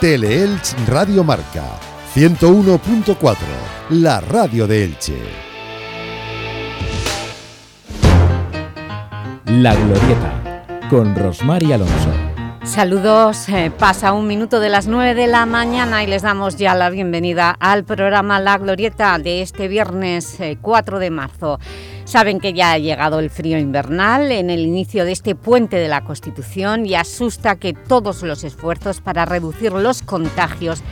Teleelch Radio Marca 101.4, la radio de Elche. La Glorieta, con Rosmar Alonso. Saludos, eh, pasa un minuto de las 9 de la mañana y les damos ya la bienvenida al programa La Glorieta de este viernes 4 eh, de marzo. Saben que ya ha llegado el frío invernal en el inicio de este puente de la Constitución y asusta que todos los esfuerzos para reducir los contagios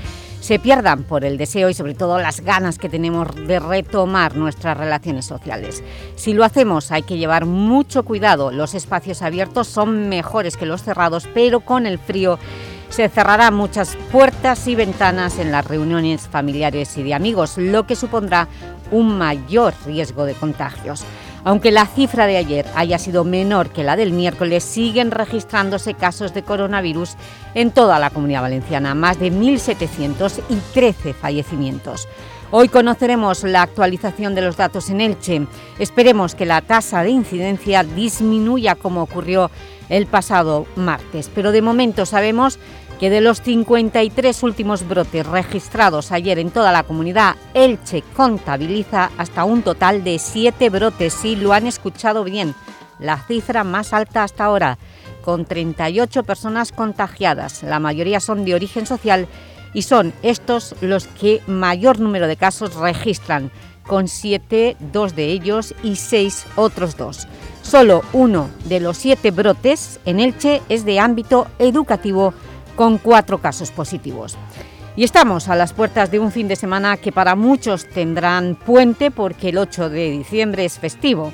se pierdan por el deseo y sobre todo las ganas que tenemos de retomar nuestras relaciones sociales. Si lo hacemos hay que llevar mucho cuidado, los espacios abiertos son mejores que los cerrados, pero con el frío se cerrarán muchas puertas y ventanas en las reuniones familiares y de amigos, lo que supondrá un mayor riesgo de contagios. Aunque la cifra de ayer haya sido menor que la del miércoles, siguen registrándose casos de coronavirus en toda la Comunidad Valenciana, más de 1.713 fallecimientos. Hoy conoceremos la actualización de los datos en Elche. Esperemos que la tasa de incidencia disminuya como ocurrió el pasado martes, pero de momento sabemos que de los 53 últimos brotes registrados ayer en toda la comunidad, Elche contabiliza hasta un total de 7 brotes, sí, lo han escuchado bien, la cifra más alta hasta ahora, con 38 personas contagiadas, la mayoría son de origen social y son estos los que mayor número de casos registran, con 7, dos de ellos y 6 otros dos. Solo uno de los 7 brotes en Elche es de ámbito educativo con cuatro casos positivos. Y estamos a las puertas de un fin de semana que para muchos tendrán puente porque el 8 de diciembre es festivo.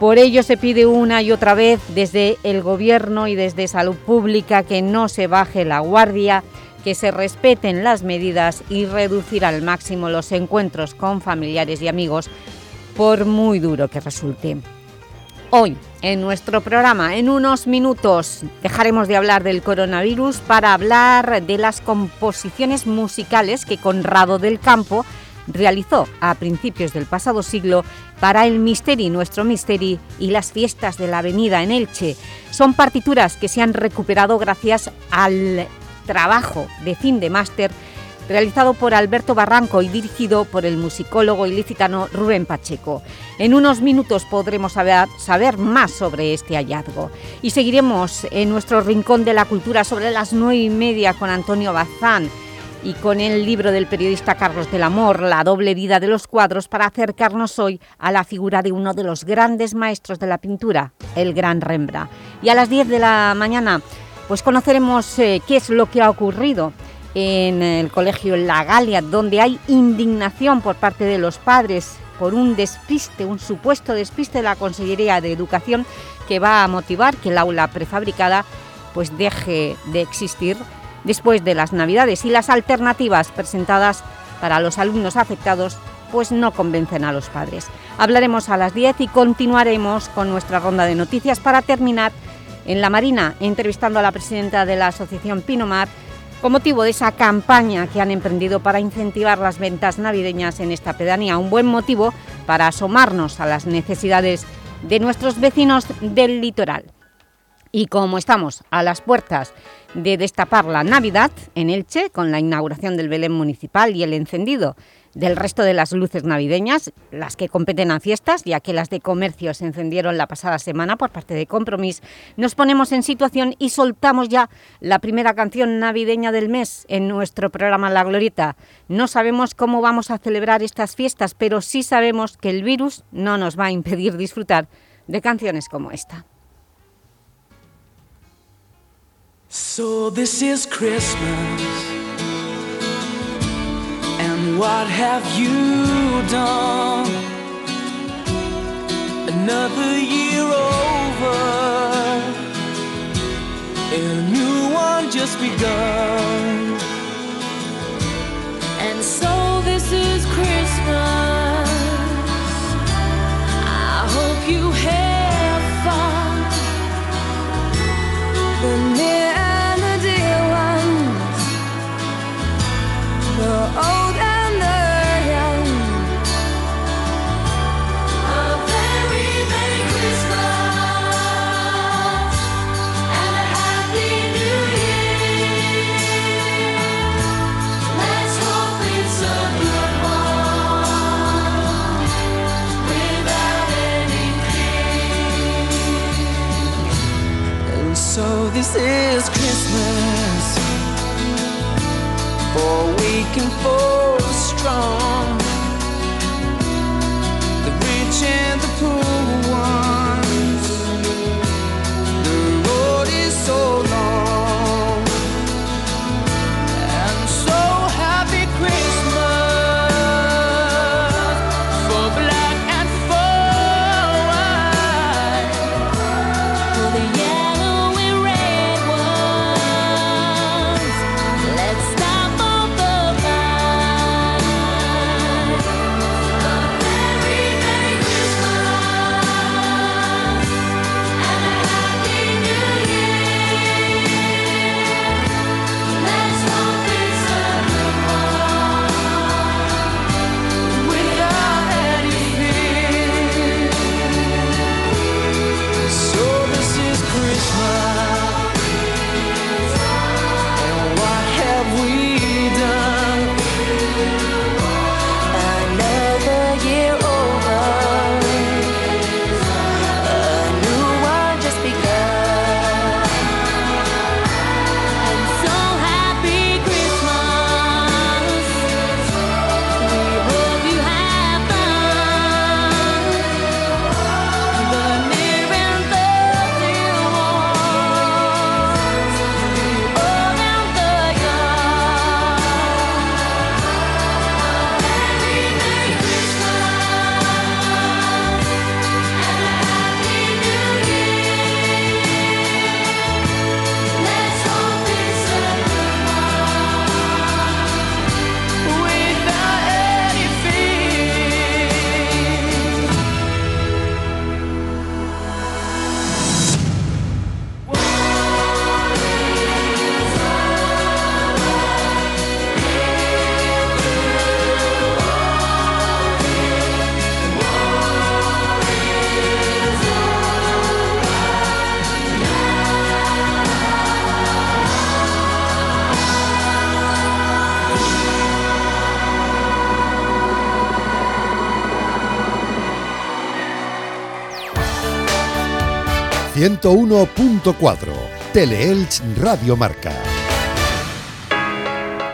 Por ello se pide una y otra vez desde el Gobierno y desde Salud Pública que no se baje la guardia, que se respeten las medidas y reducir al máximo los encuentros con familiares y amigos, por muy duro que resulte. Hoy, en nuestro programa, en unos minutos, dejaremos de hablar del coronavirus para hablar de las composiciones musicales que Conrado del Campo realizó a principios del pasado siglo para el Misteri, nuestro Misteri y las fiestas de la Avenida en Elche. Son partituras que se han recuperado gracias al trabajo de fin de máster realizado por Alberto Barranco y dirigido por el musicólogo ilicitano Rubén Pacheco. En unos minutos podremos saber, más sobre este hallazgo. Y seguiremos en nuestro Rincón de la Cultura sobre las nueve y media con Antonio Bazán y con el libro del periodista Carlos del Amor, La doble vida de los cuadros, para acercarnos hoy a la figura de uno de los grandes maestros de la pintura, el gran Rembrandt. Y a las 10 de la mañana pues conoceremos eh, qué es lo que ha ocurrido en el colegio La Galia, donde hay indignación por parte de los padres por un despiste, un supuesto despiste de la Consellería de Educación que va a motivar que el aula prefabricada pues deje de existir después de las Navidades y las alternativas presentadas para los alumnos afectados pues no convencen a los padres. Hablaremos a las 10 y continuaremos con nuestra ronda de noticias para terminar en La Marina, entrevistando a la presidenta de la Asociación Pinomar, con motivo de esa campaña que han emprendido para incentivar las ventas navideñas en esta pedanía. Un buen motivo para asomarnos a las necesidades de nuestros vecinos del litoral. Y como estamos a las puertas de destapar la Navidad en Elche, con la inauguración del Belén Municipal y el encendido del resto de las luces navideñas, las que competen a fiestas, ya que las de comercio se encendieron la pasada semana por parte de Compromís, nos ponemos en situación y soltamos ya la primera canción navideña del mes en nuestro programa La Glorieta. No sabemos cómo vamos a celebrar estas fiestas, pero sí sabemos que el virus no nos va a impedir disfrutar de canciones como esta. What have you done? Another year over, and a new one just begun. And so this is Christmas. This is Christmas. For weak and for strong. The rich and the poor ones. The road is so ...101.4... Teleelch Radio Marca.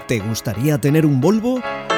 ¿Te gustaría tener un Volvo?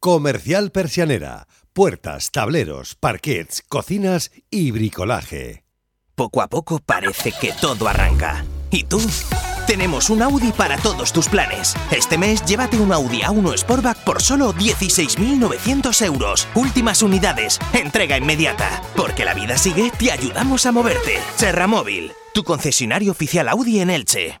Comercial Persianera. Puertas, tableros, parquets, cocinas y bricolaje. Poco a poco parece que todo arranca. ¿Y tú? Tenemos un Audi para todos tus planes. Este mes llévate un Audi A1 Sportback por solo 16.900 euros. Últimas unidades, entrega inmediata. Porque la vida sigue, te ayudamos a moverte. Serra Móvil, tu concesionario oficial Audi en Elche.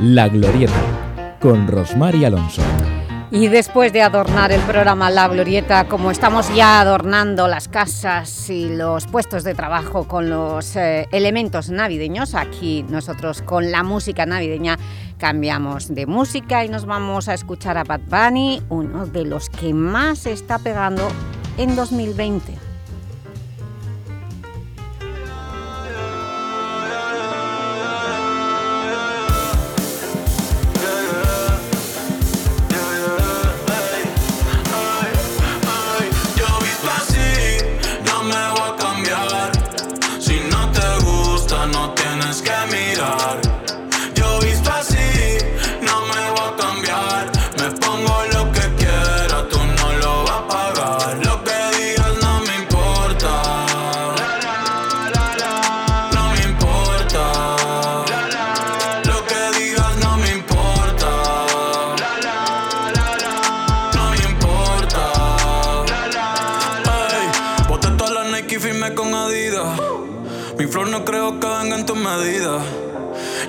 La Glorieta, con Rosmar y Alonso. Y después de adornar el programa La Glorieta, como estamos ya adornando las casas y los puestos de trabajo con los eh, elementos navideños, aquí nosotros con la música navideña cambiamos de música y nos vamos a escuchar a Bad Bunny, uno de los que más está pegando en 2020. No tienes que mirar.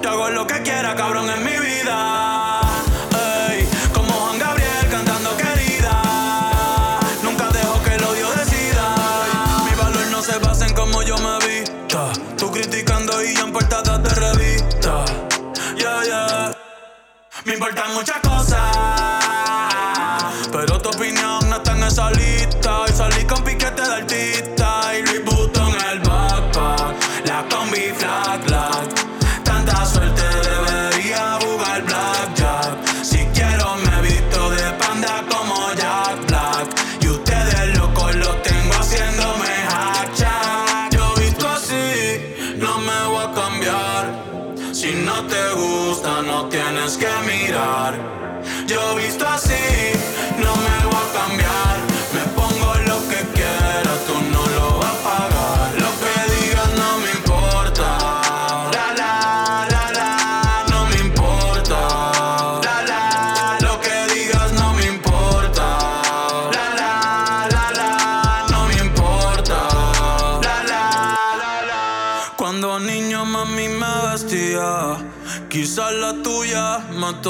Yo hago lo que quiera, cabrón, en mi vida. Ey, como Juan Gabriel cantando querida. Nunca dejo que el odio decida. Mi valor no se basa en cómo yo me vista. Tú criticando y en de revista. Yeah, yeah. Me importan muchas cosas. Pero tu opinión no está en esa lista.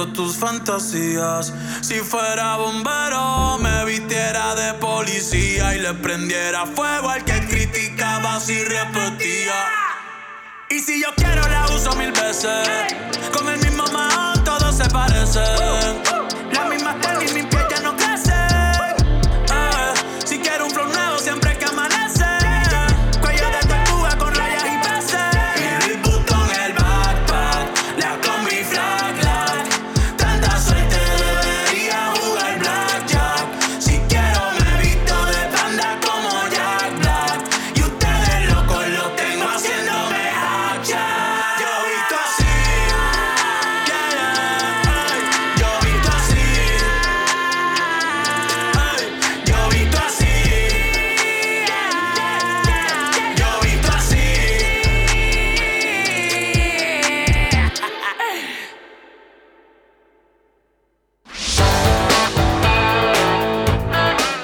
Tus fantasías. Si fuera bombero, me vistiera de policía y le prendiera fuego al que criticaba si repetía. Y si yo quiero, la uso mil veces. Con el mismo man, todos se parecen. La misma tenis,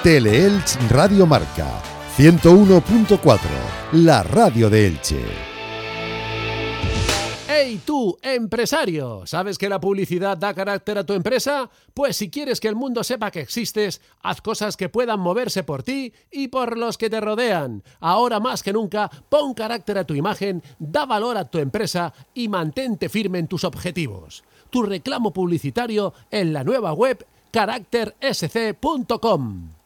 Teleelch Radio Marca 101.4, la radio de Elche. ¡Hey tú, empresario! ¿Sabes que la publicidad da carácter a tu empresa? Pues si quieres que el mundo sepa que existes, haz cosas que puedan moverse por ti y por los que te rodean. Ahora más que nunca, pon carácter a tu imagen, da valor a tu empresa y mantente firme en tus objetivos. Tu reclamo publicitario en la nueva web caráctersc.com.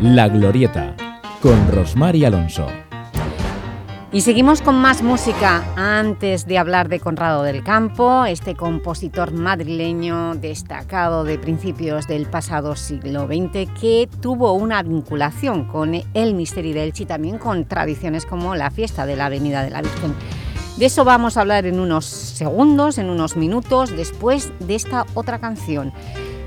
La Glorieta, con Rosmar y Alonso. Y seguimos con más música antes de hablar de Conrado del Campo, este compositor madrileño destacado de principios del pasado siglo XX que tuvo una vinculación con el Misteri del y también con tradiciones como la fiesta de la Avenida de la Virgen. De eso vamos a hablar en unos segundos, en unos minutos, después de esta otra canción.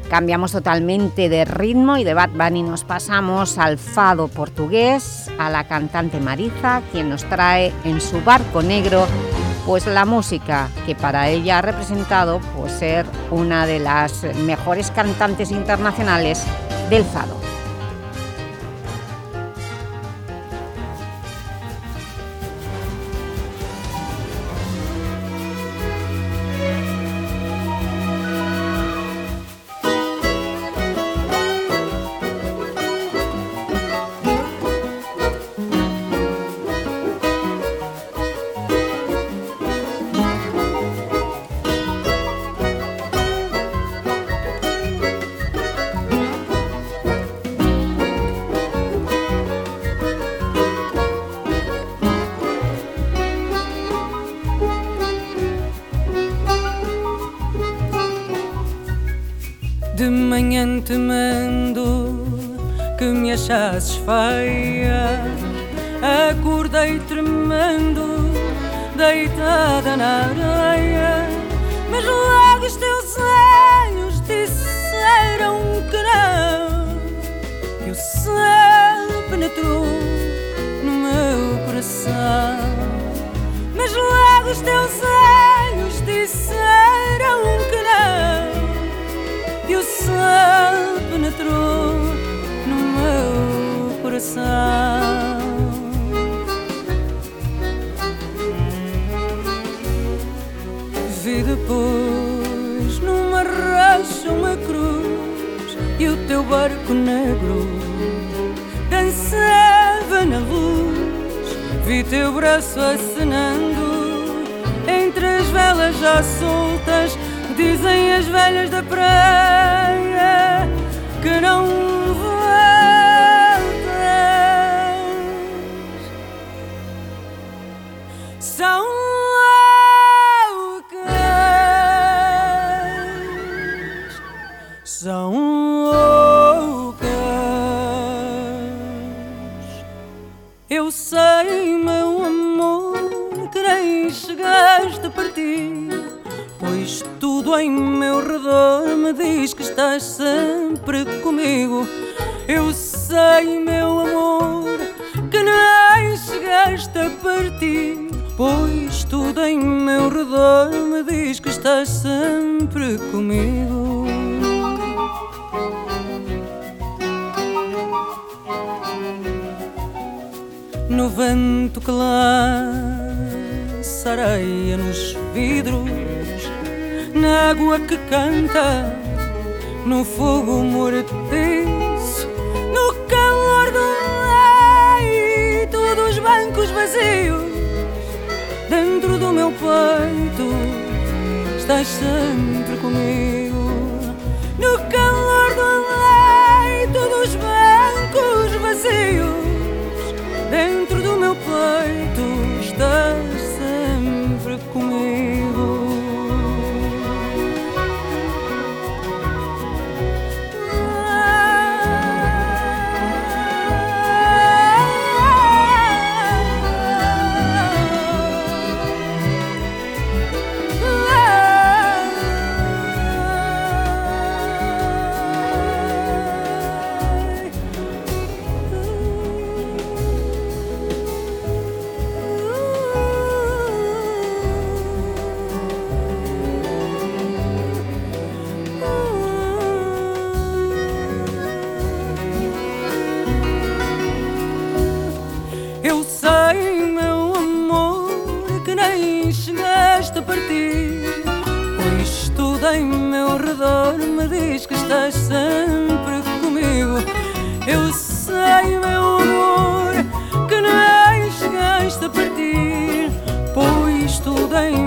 Cambiamos totalmente de ritmo y de Bad Bunny nos pasamos al fado portugués, a la cantante Mariza, quien nos trae en su barco negro pues la música que para ella ha representado pues, ser una de las mejores cantantes internacionales del fado. Manhã te mando que me achasses feia. Acordei tremendo, deitada na areia. Mas logo os teus olhos disseram que não. E o céu penetrou no meu coração. Mas logo os teus olhos disseram no meu coração. Vi depois numa rocha uma cruz e o teu barco negro dançava na luz. Vi teu braço acenando entre as velas já soltas, dizem as velhas da praia. Que tudo em meu redor me diz que estás sempre comigo. Eu sei, meu amor, que nem chegaste a partir. Pois tudo em meu redor me diz que estás sempre comigo. No vento que lança areia nos vidros na água que canta, no fogo mortiço, no calor do leito dos bancos vazios, dentro do meu peito, estás sempre comigo. No calor do leito dos bancos vazios, dentro do meu peito, estás em meu redor me diz que estás sempre comigo. Eu sei, meu amor, que nem chegaste a partir. Pois tudo em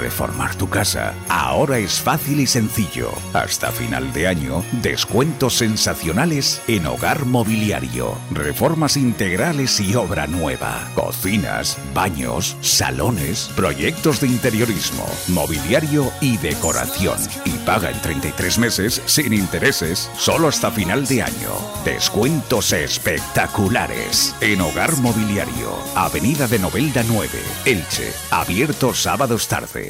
Reformar tu casa ahora es fácil y sencillo. Hasta final de año, descuentos sensacionales en hogar mobiliario, reformas integrales y obra nueva, cocinas, baños, salones, proyectos de interiorismo, mobiliario y decoración. Y paga en 33 meses sin intereses, solo hasta final de año. Descuentos espectaculares en hogar mobiliario, Avenida de Novelda 9, Elche, abierto sábados tarde.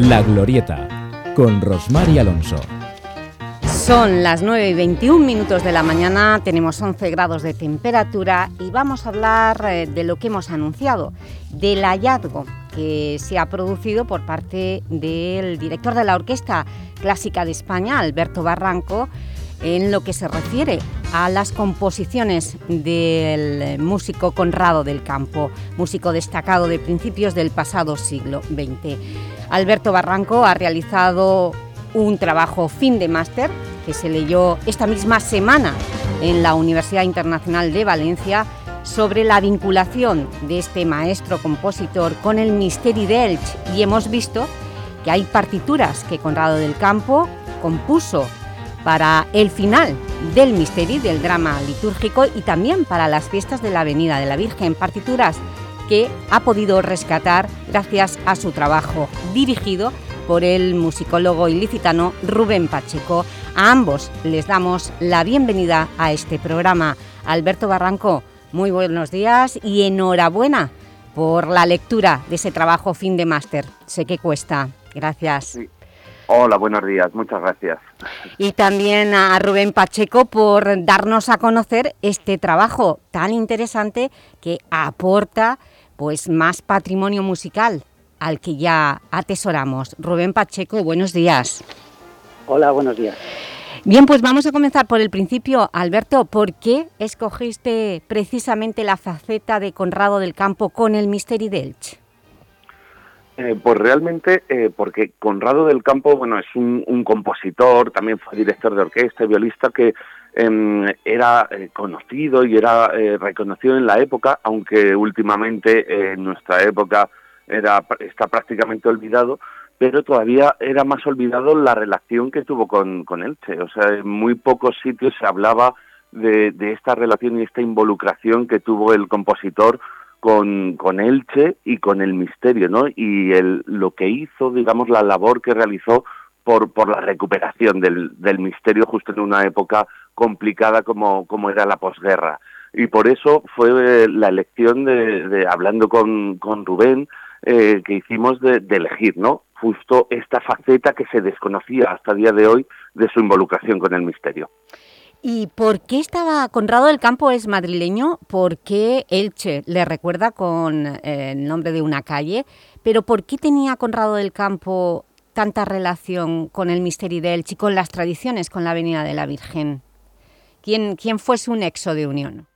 La Glorieta, con Rosmar y Alonso. Son las 9 y 21 minutos de la mañana, tenemos 11 grados de temperatura y vamos a hablar eh, de lo que hemos anunciado, del hallazgo que se ha producido por parte del director de la Orquesta Clásica de España, Alberto Barranco, en lo que se refiere a las composiciones del músico Conrado del Campo, músico destacado de principios del pasado siglo XX. Alberto Barranco ha realizado un trabajo fin de máster que se leyó esta misma semana en la Universidad Internacional de Valencia sobre la vinculación de este maestro compositor con el Misteri de y hemos visto que hay partituras que Conrado del Campo compuso para el final del Misteri, del drama litúrgico y también para las fiestas de la Avenida de la Virgen, partituras que ha podido rescatar gracias a su trabajo dirigido por el musicólogo ilicitano Rubén Pacheco. A ambos les damos la bienvenida a este programa. Alberto Barranco, muy buenos días y enhorabuena por la lectura de ese trabajo fin de máster. Sé que cuesta. Gracias. Hola, buenos días. Muchas gracias. Y también a Rubén Pacheco por darnos a conocer este trabajo tan interesante que aporta pues, más patrimonio musical al que ya atesoramos. Rubén Pacheco, buenos días. Hola, buenos días. Bien, pues vamos a comenzar por el principio. Alberto, ¿por qué escogiste precisamente la faceta de Conrado del Campo con el Misteri Delch? Eh, pues realmente eh, porque Conrado del Campo, bueno, es un, compositor, también fue director de orquesta y violista que em, era eh, conocido y era reconocido en la época, aunque últimamente en nuestra época era, está prácticamente olvidado, pero todavía era más olvidado la relación que tuvo con, con Elche. O sea, en muy pocos sitios se hablaba de, de esta relación y esta involucración que tuvo el compositor con, con Elche y con el misterio, ¿no? Y el, lo que hizo, digamos, la labor que realizó por, por la recuperación del, del misterio justo en una época complicada como, como era la posguerra. Y por eso fue la elección de, de hablando con, con Rubén, eh, que hicimos de, elegir, ¿no? Justo esta faceta que se desconocía hasta el día de hoy de su involucración con el misterio. ¿Y por qué estaba Conrado del Campo es madrileño? ¿Por qué Elche le recuerda con eh, el nombre de una calle? ¿Pero por qué tenía Conrado del Campo tanta relación con el misterio de Elche y con las tradiciones, con la Avenida de la Virgen? ¿Quién, quién fue su nexo de unión?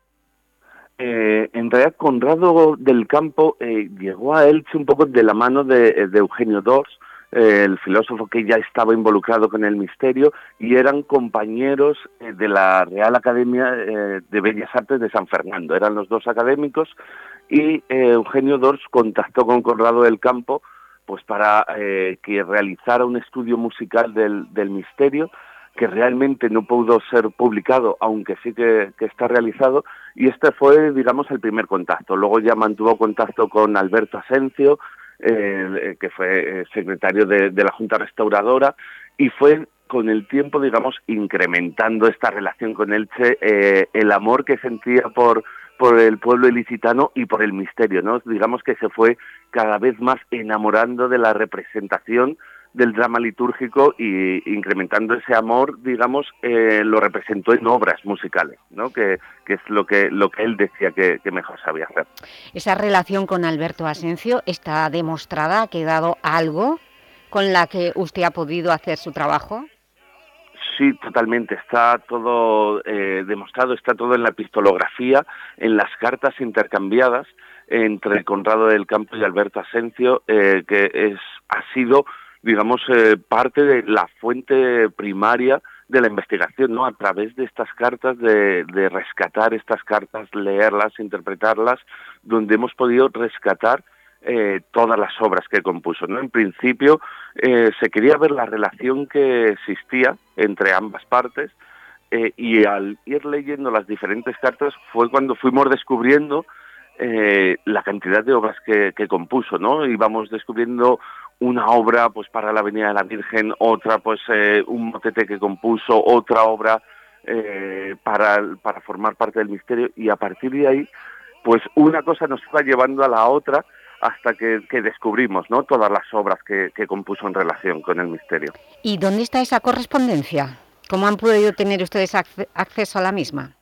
Eh, en realidad Conrado del Campo eh, llegó a Elche un poco de la mano de, Eugenio Dors, eh, el filósofo que ya estaba involucrado con el misterio, y eran compañeros de la Real Academia de Bellas Artes de San Fernando. Eran los dos académicos y Eugenio Dors contactó con Conrado del Campo pues para que realizara un estudio musical del, del misterio que realmente no pudo ser publicado, aunque sí que, está realizado, y este fue, digamos, el primer contacto. Luego ya mantuvo contacto con Alberto Asencio, eh, que fue eh, secretario de, la Junta Restauradora, y fue con el tiempo, digamos, incrementando esta relación con Elche, eh, el amor que sentía por, por el pueblo ilicitano y por el misterio, ¿no? Digamos que se fue cada vez más enamorando de la representación del drama litúrgico y incrementando ese amor, digamos, eh, lo representó en obras musicales, ¿no? que, que es lo que, lo que él decía que, mejor sabía hacer. Esa relación con Alberto Asencio está demostrada, ha quedado algo con la que usted ha podido hacer su trabajo. Sí, totalmente. Está todo eh, demostrado, está todo en la epistolografía, en las cartas intercambiadas entre Conrado del Campo y Alberto Asencio, eh, que es, ha sido digamos, eh, parte de la fuente primaria de la investigación, ¿no? A través de estas cartas, de, de, rescatar estas cartas, leerlas, interpretarlas, donde hemos podido rescatar eh, todas las obras que compuso, ¿no? En principio eh, se quería ver la relación que existía entre ambas partes eh, y al ir leyendo las diferentes cartas fue cuando fuimos descubriendo eh, la cantidad de obras que, que, compuso, ¿no? Íbamos descubriendo una obra pues para la Avenida de la Virgen, otra pues eh, un motete que compuso, otra obra eh, para, para formar parte del misterio y a partir de ahí pues una cosa nos iba llevando a la otra hasta que, que descubrimos ¿no? todas las obras que, que, compuso en relación con el misterio. ¿Y dónde está esa correspondencia? ¿Cómo han podido tener ustedes acceso a la misma?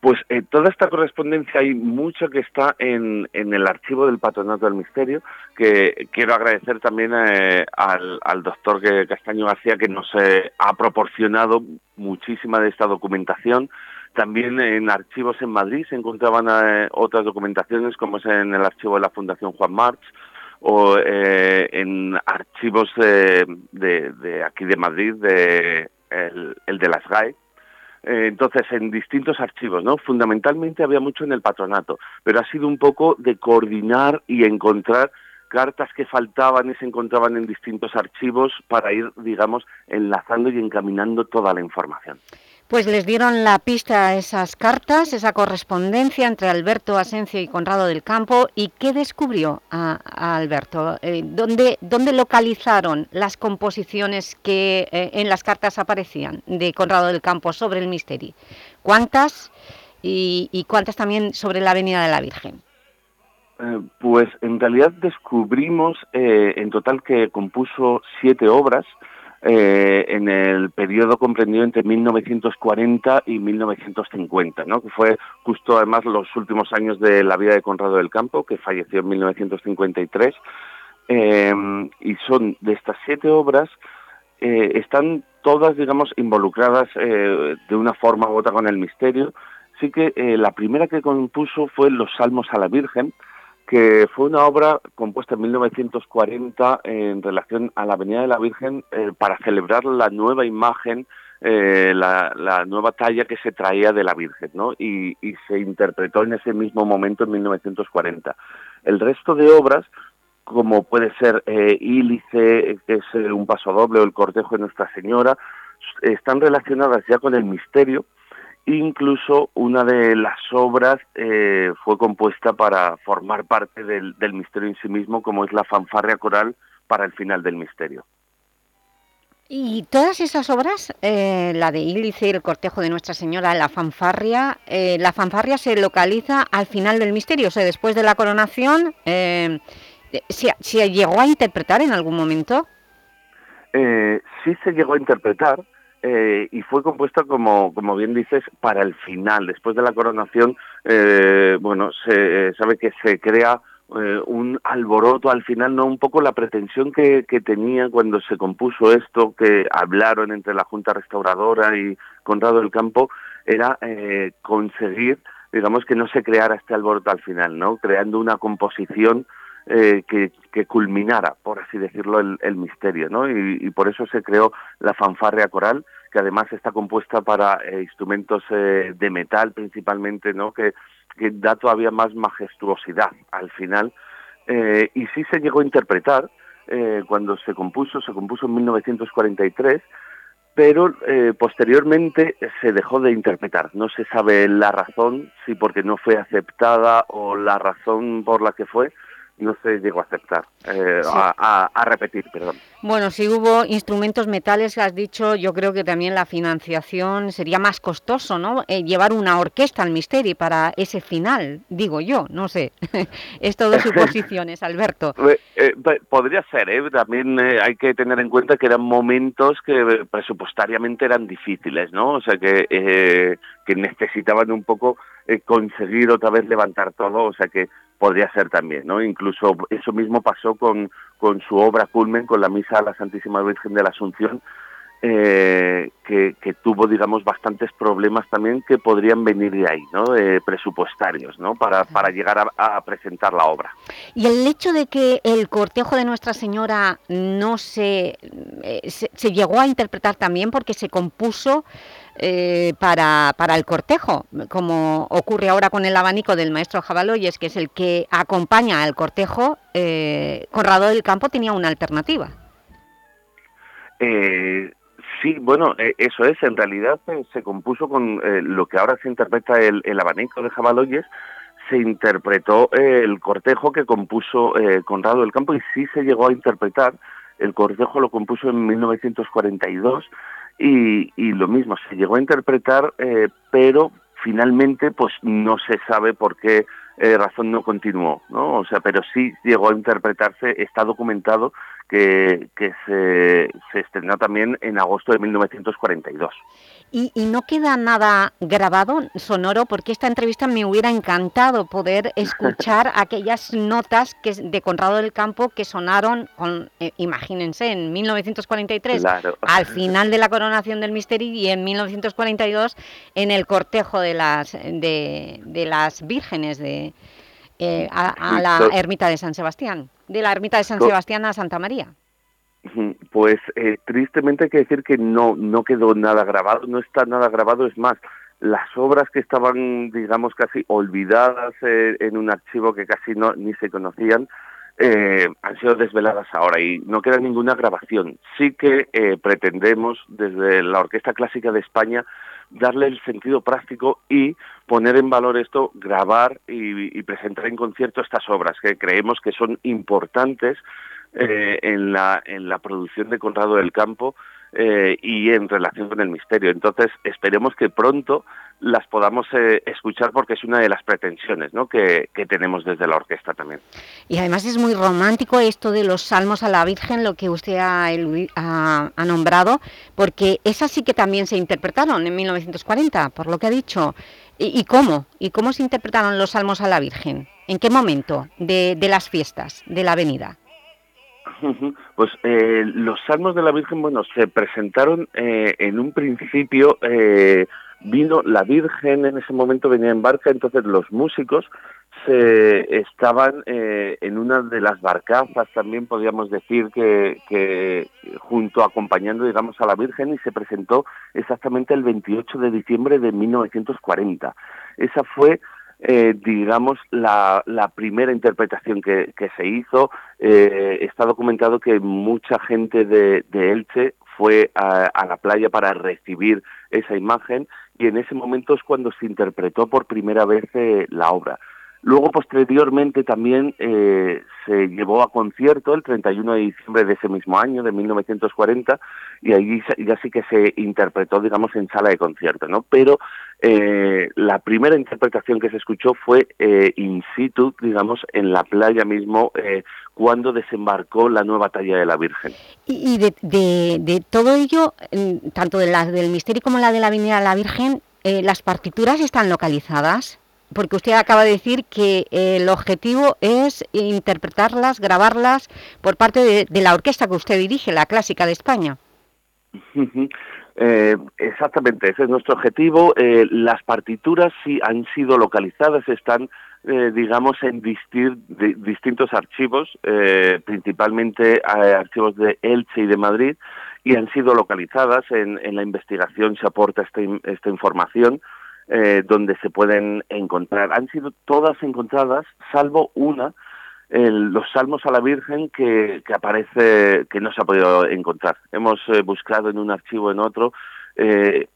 Pues eh, toda esta correspondencia hay mucho que está en, el archivo del Patronato del Misterio, que quiero agradecer también eh, al, doctor Castaño García que nos eh, ha proporcionado muchísima de esta documentación. También en archivos en Madrid se encontraban eh, otras documentaciones, como es en el archivo de la Fundación Juan March, o en archivos de, de, aquí de Madrid, de, el, el de las GAE, eh, entonces, en distintos archivos, ¿no? Fundamentalmente había mucho en el patronato, pero ha sido un poco de coordinar y encontrar cartas que faltaban y se encontraban en distintos archivos para ir, digamos, enlazando y encaminando toda la información. Pues les dieron la pista a esas cartas, esa correspondencia entre Alberto Asencio y Conrado del Campo. ¿Y qué descubrió a, Alberto? Eh, ¿dónde, ¿dónde, localizaron las composiciones que eh, en las cartas aparecían de Conrado del Campo sobre el misterio? ¿Cuántas? Y, cuántas también sobre la Avenida de la Virgen. Eh, pues en realidad descubrimos en total que compuso siete obras, eh, en el periodo comprendido entre 1940 y 1950, ¿no? que fue justo además los últimos años de la vida de Conrado del Campo, que falleció en 1953, eh, y son de estas siete obras, eh, están todas, digamos, involucradas eh, de una forma u otra con el misterio. Sí que eh, la primera que compuso fue Los Salmos a la Virgen, que fue una obra compuesta en 1940 en relación a la Avenida de la Virgen eh, para celebrar la nueva imagen, eh, la, nueva talla que se traía de la Virgen, ¿no? Y, se interpretó en ese mismo momento en 1940. El resto de obras, como puede ser eh, que es eh, un paso doble, o el cortejo de Nuestra Señora, están relacionadas ya con el misterio, Incluso una de las obras eh, fue compuesta para formar parte del, del, misterio en sí mismo, como es la fanfarria coral para el final del misterio. Y todas esas obras, eh, la de Ílice, el cortejo de Nuestra Señora, la fanfarria, eh, la fanfarria se localiza al final del misterio, o sea, después de la coronación, eh, ¿se, ¿se, llegó a interpretar en algún momento? Sí se llegó a interpretar, eh, y fue compuesta, como, como bien dices, para el final. Después de la coronación, eh, bueno, se sabe que se crea eh, un alboroto al final, no un poco la pretensión que, que tenía cuando se compuso esto, que hablaron entre la Junta Restauradora y Conrado del Campo, era eh, conseguir, digamos, que no se creara este alboroto al final, ¿no? Creando una composición eh, que, que, culminara, por así decirlo, el, el misterio, ¿no? Y, y, por eso se creó la fanfarria coral, que además está compuesta para eh, instrumentos eh, de metal principalmente, ¿no? Que, que, da todavía más majestuosidad al final. Eh, y sí se llegó a interpretar eh, cuando se compuso, se compuso en 1943, pero posteriormente se dejó de interpretar. No se sabe la razón, si porque no fue aceptada o la razón por la que fue, no se llegó a aceptar, eh, sí. a, a, a, repetir, perdón. Bueno, si hubo instrumentos metales, has dicho, yo creo que también la financiación sería más costoso, ¿no? Eh, llevar una orquesta al Misteri para ese final, digo yo, no sé. es todo suposiciones, Alberto. Eh, podría ser, ¿eh? También hay que tener en cuenta que eran momentos que presupuestariamente eran difíciles, ¿no? O sea, que, eh, que necesitaban un poco conseguir otra vez levantar todo, o sea que podría ser también, ¿no? Incluso eso mismo pasó con, con su obra Culmen, con la Misa a la Santísima Virgen de la Asunción, eh, que, que, tuvo, digamos, bastantes problemas también que podrían venir de ahí, ¿no? Eh, presupuestarios, ¿no? Para, para llegar a, a, presentar la obra. Y el hecho de que el cortejo de Nuestra Señora no se, eh, se, se llegó a interpretar también porque se compuso eh, para, para, el cortejo, como ocurre ahora con el abanico del maestro Jabaloyes, que es el que acompaña al cortejo, eh, Conrado del Campo tenía una alternativa. Eh, Sí, bueno, eh, eso es. En realidad eh, se compuso con eh, lo que ahora se interpreta el, el abanico de Jabaloyes, se interpretó el cortejo que compuso Conrado del Campo y sí se llegó a interpretar. El cortejo lo compuso en 1942 y, y lo mismo, se llegó a interpretar, pero finalmente pues no se sabe por qué razón no continuó, ¿no? O sea, pero sí llegó a interpretarse, está documentado que, que se, se, estrenó también en agosto de 1942. Y, y, no queda nada grabado, sonoro, porque esta entrevista me hubiera encantado poder escuchar aquellas notas que, de Conrado del Campo que sonaron, con, eh, imagínense, en 1943, al final de la coronación del Misteri y en 1942 en el cortejo de las, de, de las vírgenes de, eh, a, a la ermita de San Sebastián de la ermita de San Sebastián a Santa María. Pues eh, tristemente hay que decir que no, no quedó nada grabado, no está nada grabado, es más, las obras que estaban, digamos, casi olvidadas eh, en un archivo que casi no ni se conocían, eh, han sido desveladas ahora y no queda ninguna grabación. Sí que pretendemos desde la Orquesta Clásica de España darle el sentido práctico y poner en valor esto, grabar y, presentar en concierto estas obras que creemos que son importantes eh, en, la, en la producción de Conrado del Campo eh, y en relación con el misterio. Entonces, esperemos que pronto las podamos eh, escuchar porque es una de las pretensiones ¿no? que, que, tenemos desde la orquesta también. Y además es muy romántico esto de los salmos a la Virgen, lo que usted ha, ha, ha nombrado, porque esas sí que también se interpretaron en 1940, por lo que ha dicho. ¿Y, y cómo? ¿Y cómo se interpretaron los salmos a la Virgen? ¿En qué momento de, de las fiestas de la avenida? Pues eh, los salmos de la Virgen, bueno, se presentaron eh, en un principio, eh, vino la Virgen, en ese momento venía en barca, entonces los músicos se estaban eh, en una de las barcazas, también podríamos decir que, que junto acompañando, digamos, a la Virgen y se presentó exactamente el 28 de diciembre de 1940. Esa fue eh, digamos, la, la, primera interpretación que, se hizo. Eh, está documentado que mucha gente de, Elche fue a, la playa para recibir esa imagen y en ese momento es cuando se interpretó por primera vez eh, la obra. Luego, posteriormente, también eh, se llevó a concierto el 31 de diciembre de ese mismo año, de 1940, y allí ya sí que se interpretó, digamos, en sala de concierto, ¿no? Pero eh, la primera interpretación que se escuchó fue eh, in situ, digamos, en la playa mismo, eh, cuando desembarcó la nueva talla de la Virgen. Y, de, de, todo ello, tanto de la, del misterio como la de la Avenida de la Virgen, eh, ¿las partituras están localizadas? Porque usted acaba de decir que el objetivo es interpretarlas, grabarlas por parte de, la orquesta que usted dirige, la Clásica de España. Eh, exactamente, ese es nuestro objetivo. Eh, las partituras sí han sido localizadas, están, eh, digamos, en distintos archivos, eh, principalmente eh, archivos de Elche y de Madrid, y han sido localizadas. En, en la investigación se aporta esta información eh, donde se pueden encontrar. Han sido todas encontradas, salvo una, el, los salmos a la Virgen que, que, aparece, que no se ha podido encontrar. Hemos eh, buscado en un archivo, en otro. Eh,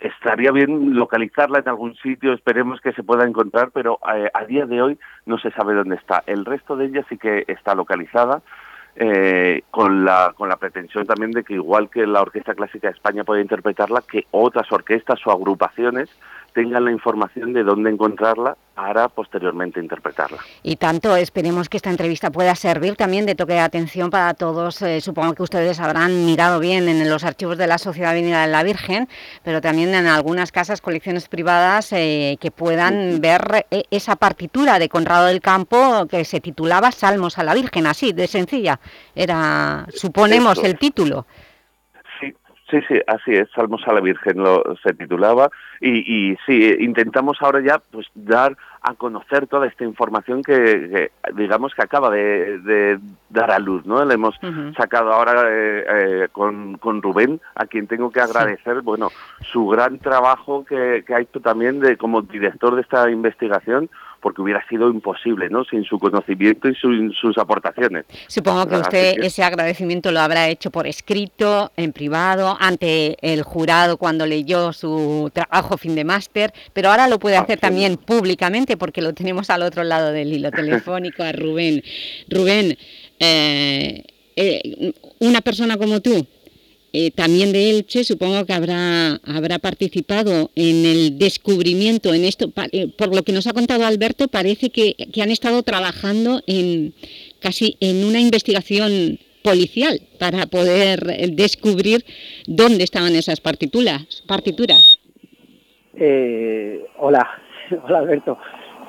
estaría bien localizarla en algún sitio, esperemos que se pueda encontrar, pero eh, a día de hoy no se sabe dónde está. El resto de ella sí que está localizada. Eh, con, la, con la pretensión también de que igual que la Orquesta Clásica de España puede interpretarla, que otras orquestas o agrupaciones tengan la información de dónde encontrarla para posteriormente interpretarla. Y tanto, esperemos que esta entrevista pueda servir también de toque de atención para todos. Eh, supongo que ustedes habrán mirado bien en los archivos de la Sociedad Avenida de la Virgen, pero también en algunas casas, colecciones privadas, eh, que puedan sí. ver eh, esa partitura de Conrado del Campo que se titulaba Salmos a la Virgen, así, de sencilla. Era, suponemos, el título. Sí, sí, así es, Salmos a la Virgen lo, se titulaba. Y, y sí, intentamos ahora ya pues dar a conocer toda esta información que, digamos que acaba de, dar a luz, ¿no? Le hemos sacado ahora eh, eh, con, con, Rubén, a quien tengo que agradecer, bueno, su gran trabajo que, que ha hecho también de como director de esta investigación, porque hubiera sido imposible, ¿no? Sin su conocimiento y sus aportaciones. Supongo que usted ese agradecimiento lo habrá hecho por escrito, en privado, ante el jurado cuando leyó su trabajo fin de máster, pero ahora lo puede hacer también públicamente porque lo tenemos al otro lado del hilo telefónico a Rubén. Rubén, eh, eh, una persona como tú, eh, también de Elche, supongo que habrá, habrá participado en el descubrimiento, en esto, por lo que nos ha contado Alberto, parece que, han estado trabajando en casi en una investigación policial para poder descubrir dónde estaban esas partituras. partituras. Hola, hola Alberto.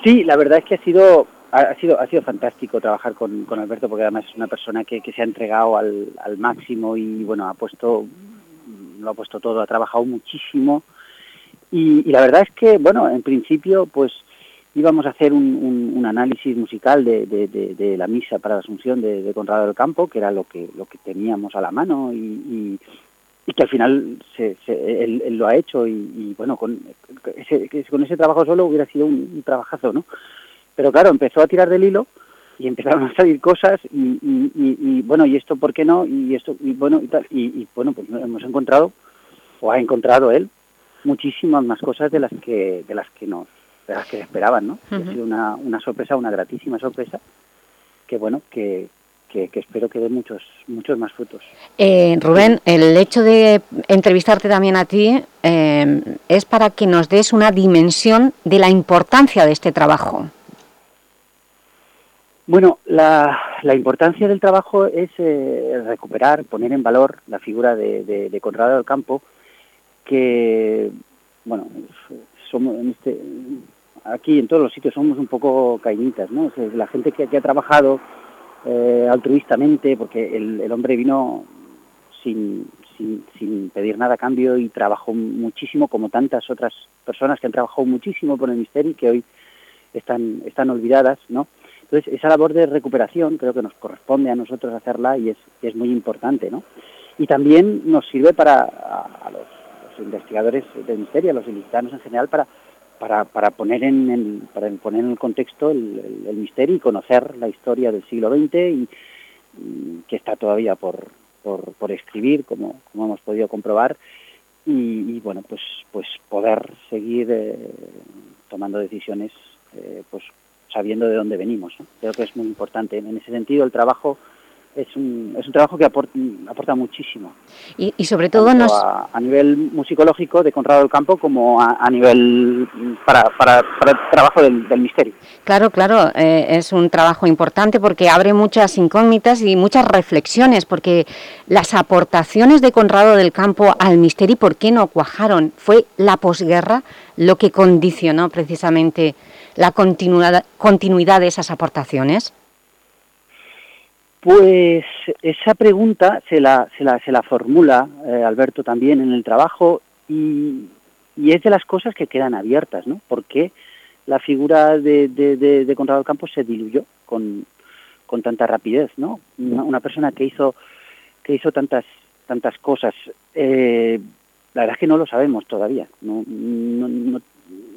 Sí, la verdad es que ha sido ha, sido ha sido fantástico trabajar con, con, Alberto porque además es una persona que, que se ha entregado al, al, máximo y bueno ha puesto lo ha puesto todo ha trabajado muchísimo. Y, y, la verdad es que bueno en principio pues íbamos a hacer un, un, análisis musical de, de, de, la misa para la Asunción de, Conrado del Campo que era lo que lo que teníamos a la mano y, y, y que al final se, se, él, él, lo ha hecho y, bueno con ese, con ese trabajo solo hubiera sido un, un trabajazo no pero claro, empezó a tirar del hilo y empezaron a salir cosas y, bueno, ¿y esto por qué no? Y esto, y bueno, y tal. Y, bueno, pues hemos encontrado, o ha encontrado él, muchísimas más cosas de las que, de las que nos de las que esperaban, ¿no? Ha sido una, una sorpresa, una gratísima sorpresa, que bueno, que, que, espero que dé muchos, muchos más frutos. Eh, Rubén, el hecho de entrevistarte también a ti eh, es para que nos des una dimensión de la importancia de este trabajo. Bueno, la, importancia del trabajo es eh, recuperar, poner en valor la figura de, de, Conrado del Campo, que, bueno, somos en este, aquí en todos los sitios somos un poco cañitas, ¿no? la gente que, ha trabajado eh, altruistamente, porque el, hombre vino sin, sin, sin, pedir nada a cambio y trabajó muchísimo, como tantas otras personas que han trabajado muchísimo por el misterio y que hoy están, están olvidadas, ¿no? Entonces, esa labor de recuperación creo que nos corresponde a nosotros hacerla y es, es muy importante, ¿no? Y también nos sirve para a, los, investigadores del misterio, a los ilicitanos en general, para, para, para, poner en el, para poner en el contexto el, misterio y conocer la historia del siglo XX y, que está todavía por, por, escribir, como, como hemos podido comprobar, y, bueno, pues, pues poder seguir eh, tomando decisiones eh, pues sabiendo de dónde venimos. Creo que es muy importante. En ese sentido, el trabajo es un, es un trabajo que aporta, aporta muchísimo. Y, sobre todo nos... A, nivel musicológico de Conrado del Campo como a, nivel para, para, para, el trabajo del, misterio. Claro, claro, eh, es un trabajo importante porque abre muchas incógnitas y muchas reflexiones, porque las aportaciones de Conrado del Campo al misterio, ¿por qué no cuajaron? Fue la posguerra lo que condicionó precisamente la continuidad, continuidad de esas aportaciones? Pues esa pregunta se la, se la, se la formula eh, Alberto también en el trabajo y, y, es de las cosas que quedan abiertas, ¿no? ¿Por qué la figura de, de, de, de Conrado Campos se diluyó con, con tanta rapidez, ¿no? Una, persona que hizo, que hizo tantas, tantas cosas. Eh, la verdad es que no lo sabemos todavía. No, no,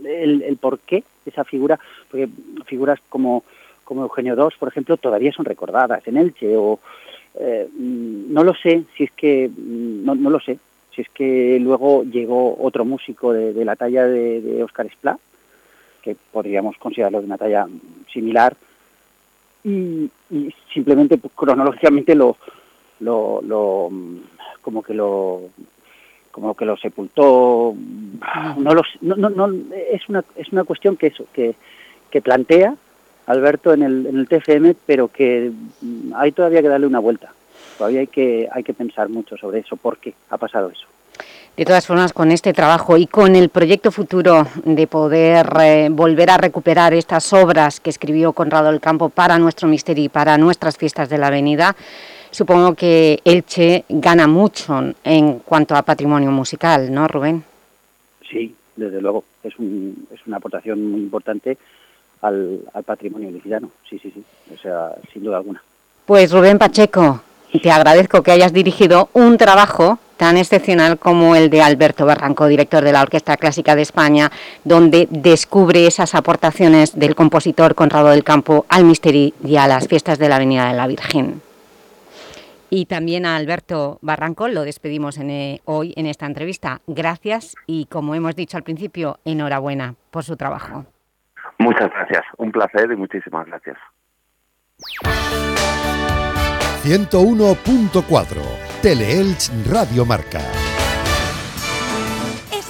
el, el por qué esa figura, porque figuras como, como Eugenio II, por ejemplo, todavía son recordadas en Elche, o eh, no lo sé, si es que, no, no lo sé, si es que luego llegó otro músico de, la talla de, de Oscar Esplá, que podríamos considerarlo de una talla similar, y, y simplemente pues, cronológicamente lo, lo, lo, como que lo como que lo sepultó no, lo, no, no, no, es una es una cuestión que eso que, que plantea Alberto en el, en el TFM pero que mm, hay todavía que darle una vuelta todavía hay que hay que pensar mucho sobre eso por qué ha pasado eso de todas formas, con este trabajo y con el proyecto futuro de poder eh, volver a recuperar estas obras que escribió Conrado del Campo para nuestro misterio y para nuestras fiestas de la avenida, Supongo que Elche gana mucho en cuanto a patrimonio musical, ¿no, Rubén? Sí, desde luego. Es, un, es una aportación muy importante al, patrimonio ilicitano. Sí, sí, sí, o sea, sin duda alguna. Pues Rubén Pacheco, te agradezco que hayas dirigido un trabajo tan excepcional como el de Alberto Barranco, director de la Orquesta Clásica de España, donde descubre esas aportaciones del compositor Conrado del Campo al misterio y a las fiestas de la Avenida de la Virgen. Y también a Alberto Barranco lo despedimos en, eh, hoy en esta entrevista. Gracias y, como hemos dicho al principio, enhorabuena por su trabajo. Muchas gracias, un placer y muchísimas gracias. 101.4 Teleelch Radio Marca.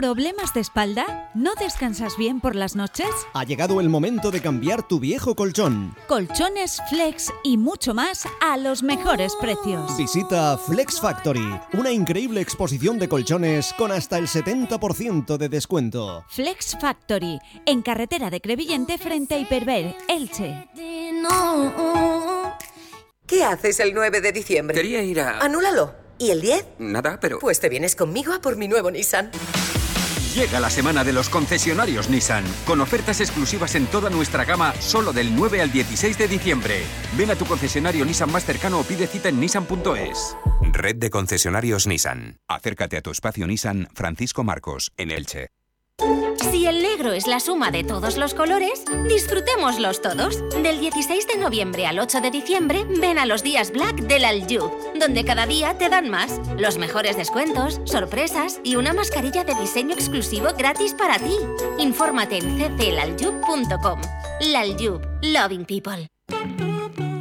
¿Problemas de espalda? ¿No descansas bien por las noches? Ha llegado el momento de cambiar tu viejo colchón. Colchones, flex y mucho más a los mejores precios. Visita Flex Factory, una increíble exposición de colchones con hasta el 70% de descuento. Flex Factory, en carretera de Crevillente frente a Hiperver, Elche. ¿Qué haces el 9 de diciembre? Quería ir a... Anúlalo. ¿Y el 10? Nada, pero... Pues te vienes conmigo a por mi nuevo Nissan. Llega la semana de los concesionarios Nissan, con ofertas exclusivas en toda nuestra gama solo del 9 al 16 de diciembre. Ven a tu concesionario Nissan más cercano o pide cita en nissan.es. Red de concesionarios Nissan. Acércate a tu espacio Nissan Francisco Marcos, en Elche. Si el negro es la suma de todos los colores, disfrutémoslos todos. Del 16 de noviembre al 8 de diciembre, ven a los días Black del Aljub, donde cada día te dan más. Los mejores descuentos, sorpresas y una mascarilla de diseño exclusivo gratis para ti. Infórmate en cclaljub.com. Laljub, loving people.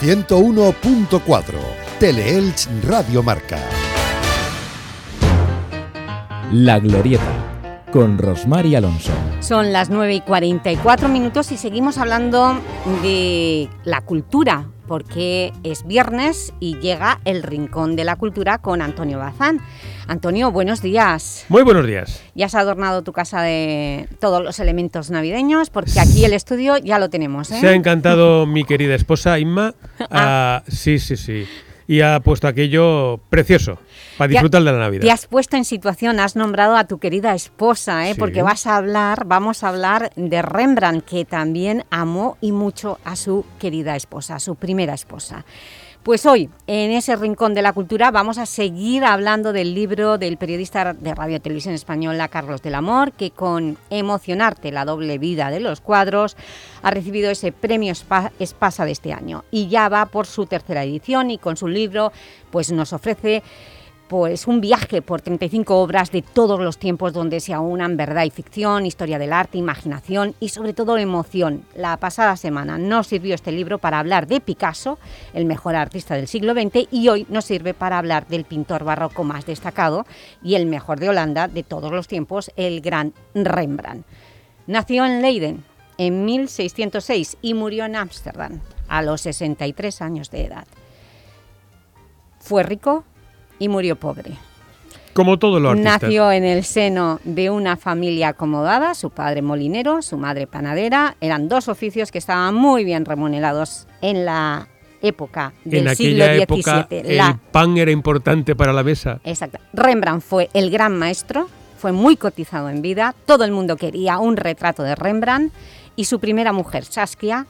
101.4 Teleelch Radio Marca. La Glorieta con Rosmar y Alonso. Son las 9 y 44 minutos y seguimos hablando de la cultura, porque es viernes y llega el Rincón de la Cultura con Antonio Bazán. Antonio, buenos días. Muy buenos días. Ya has adornado tu casa de todos los elementos navideños, porque aquí el estudio ya lo tenemos. ¿eh? Se ha encantado mi querida esposa Inma. Ah. Ah, sí, sí, sí. Y ha puesto aquello precioso para disfrutar de la Navidad. Te has puesto en situación, has nombrado a tu querida esposa, ¿eh? Sí. porque vas a hablar, vamos a hablar de Rembrandt, que también amó y mucho a su querida esposa, a su primera esposa. Pues hoy, en ese rincón de la cultura, vamos a seguir hablando del libro del periodista de Radio Televisión Española, Carlos del Amor, que con Emocionarte, la doble vida de los cuadros, ha recibido ese premio Espa- Espasa de este año. Y ya va por su tercera edición y con su libro pues nos ofrece pues un viaje por 35 obras de todos los tiempos donde se aunan verdad y ficción, historia del arte, imaginación y sobre todo emoción. La pasada semana nos sirvió este libro para hablar de Picasso, el mejor artista del siglo XX, y hoy nos sirve para hablar del pintor barroco más destacado y el mejor de Holanda de todos los tiempos, el gran Rembrandt. Nació en Leiden en 1606 y murió en Ámsterdam a los 63 años de edad. Fue rico, y murió pobre. Como todos los artistas. Nació en el seno de una familia acomodada, su padre molinero, su madre panadera. Eran dos oficios que estaban muy bien remunerados en la época del en siglo aquella época XVII. el La- pan era importante para la mesa. Exacto. Rembrandt fue el gran maestro, fue muy cotizado en vida, todo el mundo quería un retrato de Rembrandt y su primera mujer, Saskia,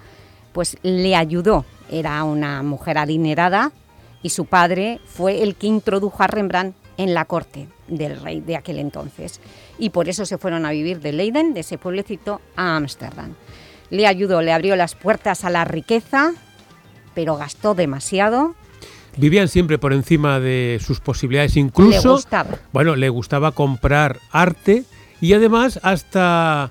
pues le ayudó. Era una mujer adinerada y su padre fue el que introdujo a Rembrandt en la corte del rey de aquel entonces. Y por eso se fueron a vivir de Leiden, de ese pueblecito, a Ámsterdam. Le ayudó, le abrió las puertas a la riqueza, pero gastó demasiado. Vivían siempre por encima de sus posibilidades, incluso... Le gustaba. Bueno, le gustaba comprar arte y además hasta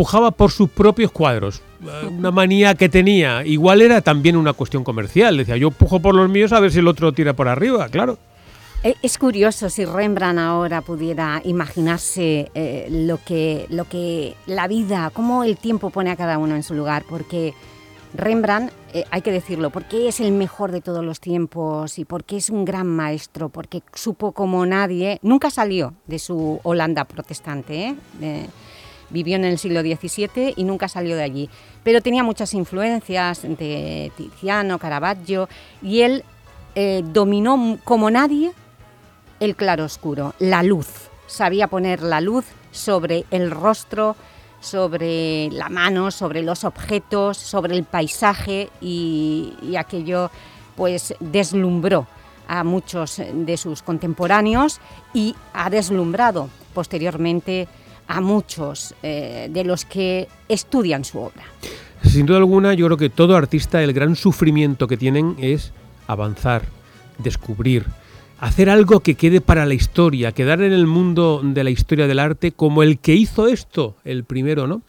pujaba por sus propios cuadros. Eh, Una manía que tenía. Igual era también una cuestión comercial. Decía, yo pujo por los míos a ver si el otro tira por arriba, claro. Eh, Es curioso si Rembrandt ahora pudiera imaginarse eh, lo, que, lo que la vida, cómo el tiempo pone a cada uno en su lugar, porque Rembrandt, hay que decirlo, porque es el mejor de todos los tiempos y porque es un gran maestro, porque supo como nadie, nunca salió de su Holanda protestante. Vivió en el siglo XVII y nunca salió de allí, pero tenía muchas influencias de Tiziano, Caravaggio, y él eh, dominó como nadie el claroscuro, la luz. Sabía poner la luz sobre el rostro, sobre la mano, sobre los objetos, sobre el paisaje y, y aquello pues deslumbró a muchos de sus contemporáneos y ha deslumbrado posteriormente a muchos eh, de los que estudian su obra. Sin duda alguna, yo creo que todo artista, el gran sufrimiento que tienen es avanzar, descubrir, hacer algo que quede para la historia, quedar en el mundo de la historia del arte como el que hizo esto, el primero, ¿no?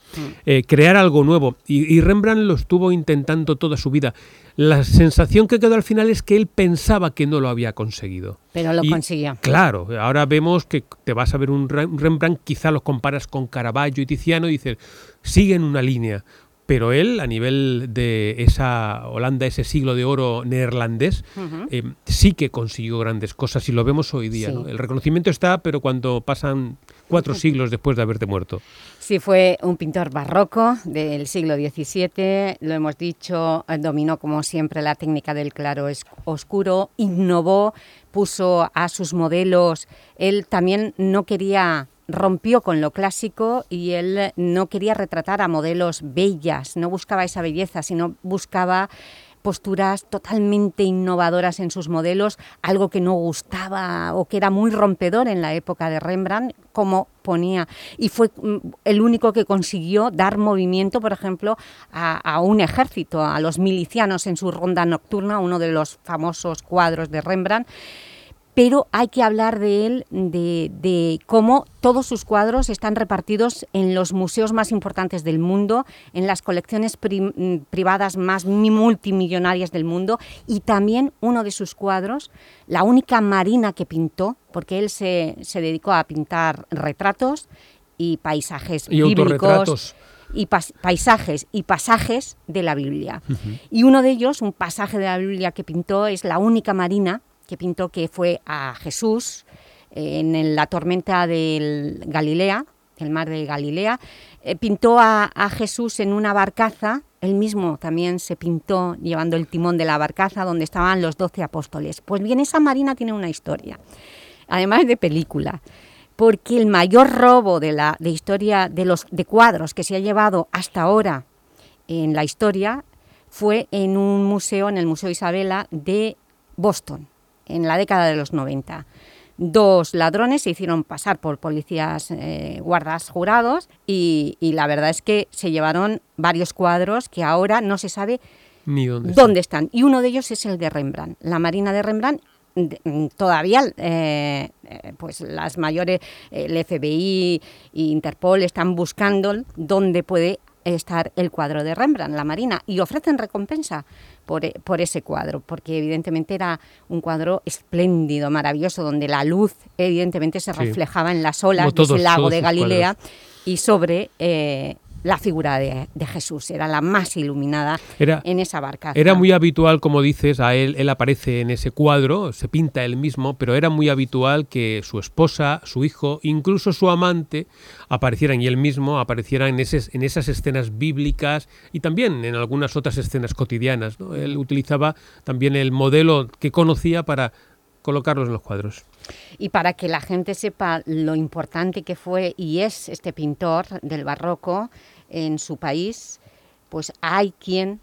Eh, crear algo nuevo. Y, y Rembrandt lo estuvo intentando toda su vida. La sensación que quedó al final es que él pensaba que no lo había conseguido. Pero lo Y, consiguió. Claro, ahora vemos que te vas a ver un Rem- Rembrandt, quizá los comparas con Caravaggio y Tiziano y dices, siguen una línea. Pero él, a nivel de esa Holanda, ese siglo de oro neerlandés, eh, sí que consiguió grandes cosas y lo vemos hoy día. Sí. ¿no? El reconocimiento está, pero cuando pasan cuatro siglos después de haberte muerto. Sí, fue un pintor barroco del siglo XVII, lo hemos dicho, eh, dominó como siempre la técnica del claro oscuro, innovó, puso a sus modelos, él también no quería, rompió con lo clásico y él no quería retratar a modelos bellas, no buscaba esa belleza, sino buscaba posturas totalmente innovadoras en sus modelos, algo que no gustaba o que era muy rompedor en la época de Rembrandt, como ponía, y fue mm, el único que consiguió dar movimiento, por ejemplo, a, a un ejército, a los milicianos en su ronda nocturna, uno de los famosos cuadros de Rembrandt, pero hay que hablar de él, de, de cómo todos sus cuadros están repartidos en los museos más importantes del mundo, en las colecciones pri- mm, privadas más mi- multimillonarias del mundo y también uno de sus cuadros, la única marina que pintó, porque él se, se dedicó a pintar retratos y paisajes Y bíblicos y pas- paisajes y pasajes de la Biblia. Y uno de ellos, un pasaje de la Biblia que pintó, es la única marina que pintó que fue a Jesús en la tormenta del Galilea, el mar de Galilea, eh, pintó a, a Jesús en una barcaza, él mismo también se pintó llevando el timón de la barcaza donde estaban los doce apóstoles. Pues bien, esa marina tiene una historia, además de película, porque el mayor robo de la de historia de los de cuadros que se ha llevado hasta ahora en la historia fue en un museo, en el Museo Isabela de Boston, en la década de los 90. Dos ladrones se hicieron pasar por policías eh, guardas jurados y, y la verdad es que se llevaron varios cuadros que ahora no se sabe Ni dónde. dónde están. Y uno de ellos es el de Rembrandt, la Marina de Rembrandt, de- mm, todavía eh, eh, pues las mayores, el FBI e Interpol están buscando dónde puede estar el cuadro de Rembrandt, la Marina, y ofrecen recompensa por, e- por ese cuadro, porque evidentemente era un cuadro espléndido, maravilloso, donde la luz evidentemente se Sí. reflejaba en las olas Como de ese todos- lago de Galilea cuadros. y sobre eh, la figura de, de Jesús, era la más iluminada Era- en esa barca. Era muy habitual, como dices, a él, él aparece en ese cuadro, se pinta él mismo, pero era muy habitual que su esposa, su hijo, incluso su amante aparecieran y él mismo apareciera en, ese- en esas escenas bíblicas y también en algunas otras escenas cotidianas. ¿no? Él utilizaba también el modelo que conocía para colocarlos en los cuadros. Y para que la gente sepa lo importante que fue y es este pintor del barroco en su país, pues hay quien,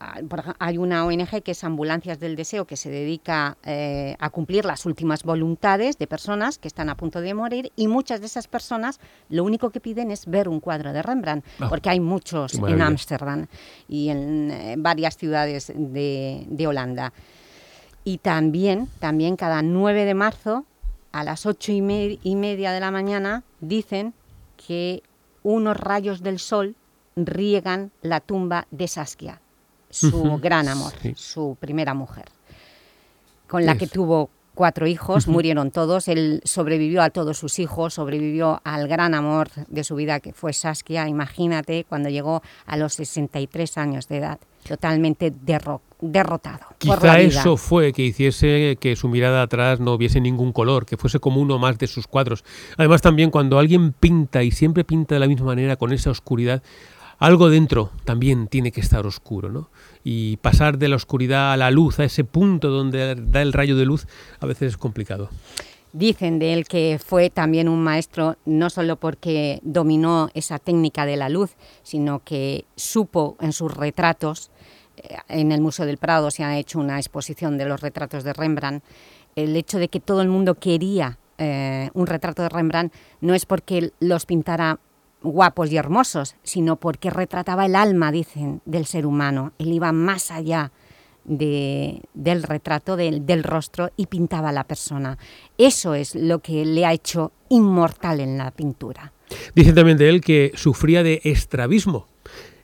ah, hay una ONG que es Ambulancias del Deseo, que se dedica eh, a cumplir las últimas voluntades de personas que están a punto de morir y muchas de esas personas lo único que piden es ver un cuadro de Rembrandt, Ah, porque hay muchos en. Ámsterdam y en eh, varias ciudades de, de Holanda. Y también, también cada 9 de marzo, a las ocho y, me- y media de la mañana, dicen que unos rayos del sol riegan la tumba de Saskia, su gran amor, sí. su primera mujer, con la que tuvo cuatro hijos, murieron todos, él sobrevivió a todos sus hijos, sobrevivió al gran amor de su vida que fue Saskia, imagínate, cuando llegó a los 63 años de edad, totalmente derro- derrotado la Quizá eso fue que hiciese que su mirada atrás no hubiese ningún color, que fuese como uno más de sus cuadros. Además también cuando alguien pinta y siempre pinta de la misma manera con esa oscuridad, algo dentro también tiene que estar oscuro, ¿no? Y pasar de la oscuridad a la luz, a ese punto donde da el rayo de luz, a veces es complicado. Dicen de él que fue también un maestro no solo porque dominó esa técnica de la luz, sino que supo en sus retratos, eh, en el Museo del Prado se ha hecho una exposición de los retratos de Rembrandt, el hecho de que todo el mundo quería eh, un retrato de Rembrandt no es porque los pintara guapos y hermosos, sino porque retrataba el alma, dicen, del ser humano. Él iba más allá de- del retrato, del, rostro y pintaba a la persona. Eso es lo que le ha hecho inmortal en la pintura. Dicen también de él que sufría de estrabismo.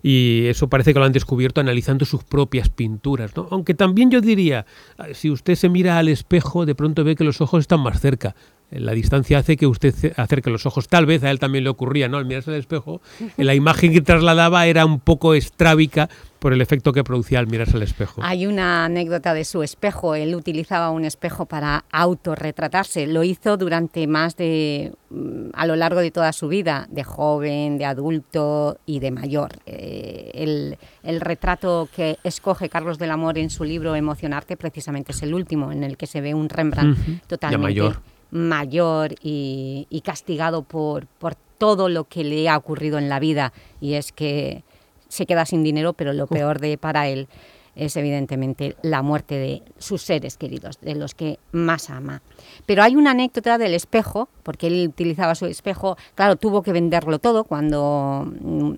Y eso parece que lo han descubierto analizando sus propias pinturas. ¿no? Aunque también yo diría, si usted se mira al espejo, de pronto ve que los ojos están más cerca. La distancia hace que usted ce- acerque los ojos. Tal vez a él también le ocurría, ¿no? Al mirarse al espejo, la imagen que trasladaba era un poco estrábica por el efecto que producía al mirarse al espejo. Hay una anécdota de su espejo. Él utilizaba un espejo para autorretratarse. Lo hizo durante más de... mm, a lo largo de toda su vida, de joven, de adulto y de mayor. Eh, el, el retrato que escoge Carlos del Amor en su libro Emocionarte precisamente es el último, en el que se ve un Rembrandt Ujú. Ya totalmente mayor. Mayor y, y castigado por, por todo lo que le ha ocurrido en la vida. Y es que se queda sin dinero, pero lo peor de para él es evidentemente la muerte de sus seres queridos, de los que más ama. Pero hay una anécdota del espejo, porque él utilizaba su espejo, claro, tuvo que venderlo todo cuando mm,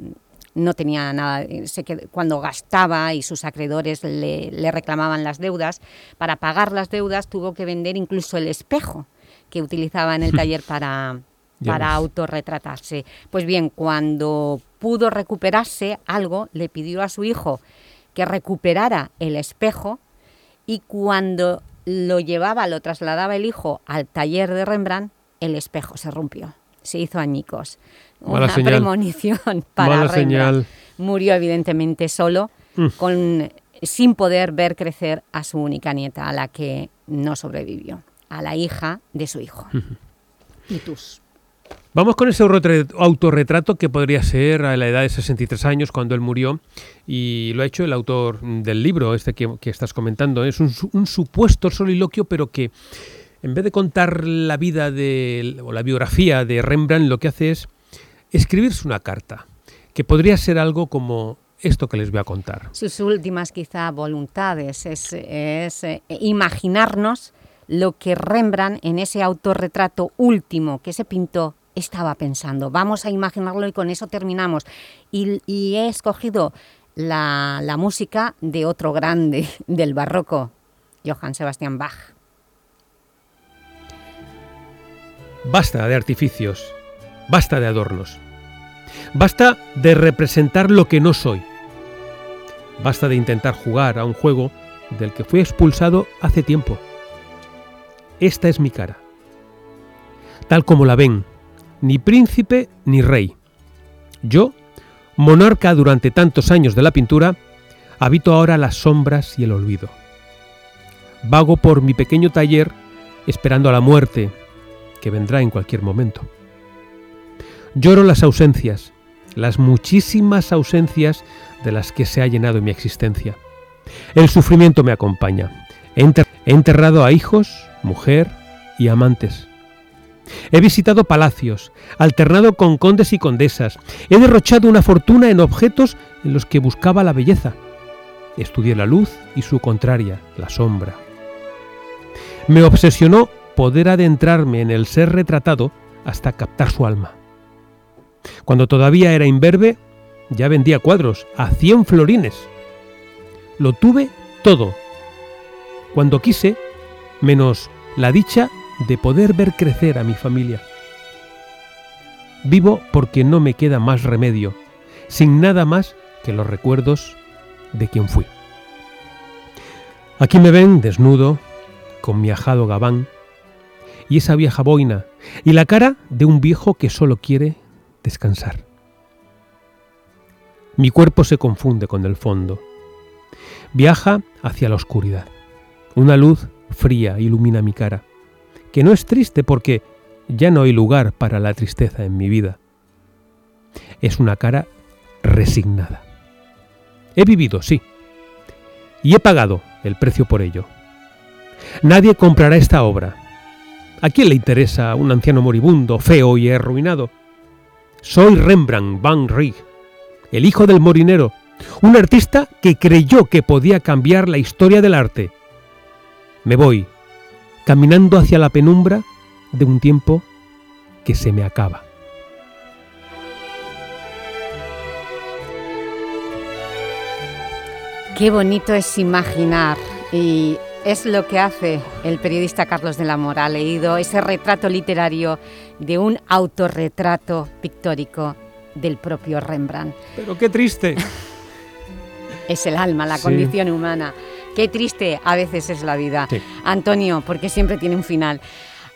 no tenía nada, cuando gastaba y sus acreedores le, le reclamaban las deudas, para pagar las deudas tuvo que vender incluso el espejo que utilizaba en el taller para, para autorretratarse. Pues bien, cuando pudo recuperarse algo, le pidió a su hijo que recuperara el espejo y cuando lo llevaba, lo trasladaba el hijo al taller de Rembrandt, el espejo se rompió, se hizo añicos. Mala Una señal. premonición para Mala Rembrandt. señal. Murió evidentemente solo, Mm. con, sin poder ver crecer a su única nieta, a la que no sobrevivió, a la hija de su hijo. ¿Y tus? Vamos con ese autorre- autorretrato que podría ser a la edad de 63 años cuando él murió y lo ha hecho el autor del libro este que, que estás comentando. Es un, un supuesto soliloquio pero que en vez de contar la vida de, o la biografía de Rembrandt lo que hace es escribirse una carta que podría ser algo como esto que les voy a contar. sus últimas quizá voluntades es, es, eh, imaginarnos lo que Rembrandt en ese autorretrato último que se pintó estaba pensando. Vamos a imaginarlo y con eso terminamos. Y, he escogido la, la música de otro grande del barroco, Johann Sebastian Bach. Basta de artificios, basta de adornos, basta de representar lo que no soy, basta de intentar jugar a un juego del que fui expulsado hace tiempo. Esta es mi cara, tal como la ven, ni príncipe ni rey. Yo, monarca durante tantos años de la pintura, habito ahora las sombras y el olvido. Vago por mi pequeño taller esperando a la muerte, que vendrá en cualquier momento. Lloro las ausencias, las muchísimas ausencias de las que se ha llenado mi existencia. El sufrimiento me acompaña. He, enter- he enterrado a hijos, mujer y amantes. He visitado palacios, alternado con condes y condesas. He derrochado una fortuna en objetos en los que buscaba la belleza. Estudié la luz y su contraria, la sombra. Me obsesionó poder adentrarme en el ser retratado hasta captar su alma. Cuando todavía era imberbe, ya vendía cuadros a 100 florines. Lo tuve todo. Cuando quise, menos la dicha de poder ver crecer a mi familia. Vivo porque no me queda más remedio, sin nada más que los recuerdos de quien fui. Aquí me ven desnudo, con mi ajado gabán, y esa vieja boina, y la cara de un viejo que solo quiere descansar. Mi cuerpo se confunde con el fondo. Viaja hacia la oscuridad. Una luz fría ilumina mi cara, que no es triste porque ya no hay lugar para la tristeza en mi vida. Es una cara resignada. He vivido, sí, y he pagado el precio por ello. Nadie comprará esta obra. ¿A quién le interesa un anciano moribundo, feo y arruinado? Soy Rembrandt van Rijn, el hijo del morinero, un artista que creyó que podía cambiar la historia del arte. Me voy, caminando hacia la penumbra de un tiempo que se me acaba. Qué bonito es imaginar y es lo que hace el periodista Carlos de la Mora. Ha leído ese retrato literario de un autorretrato pictórico del propio Rembrandt. Pero qué triste. Es el alma, la Sí. condición humana. Qué triste a veces es la vida. Sí. Antonio, porque siempre tiene un final.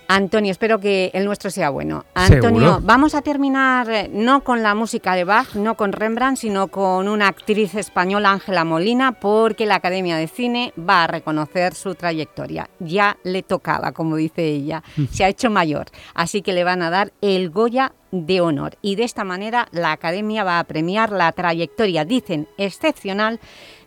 Antonio, espero que el nuestro sea bueno. Antonio, Seguro. vamos a terminar eh, no con la música de Bach, no con Rembrandt, sino con una actriz española, Ángela Molina, porque la Academia de Cine va a reconocer su trayectoria. Ya le tocaba, como dice ella. Se ha hecho mayor, así que le van a dar el Goya de honor. Y de esta manera la Academia va a premiar la trayectoria, dicen, excepcional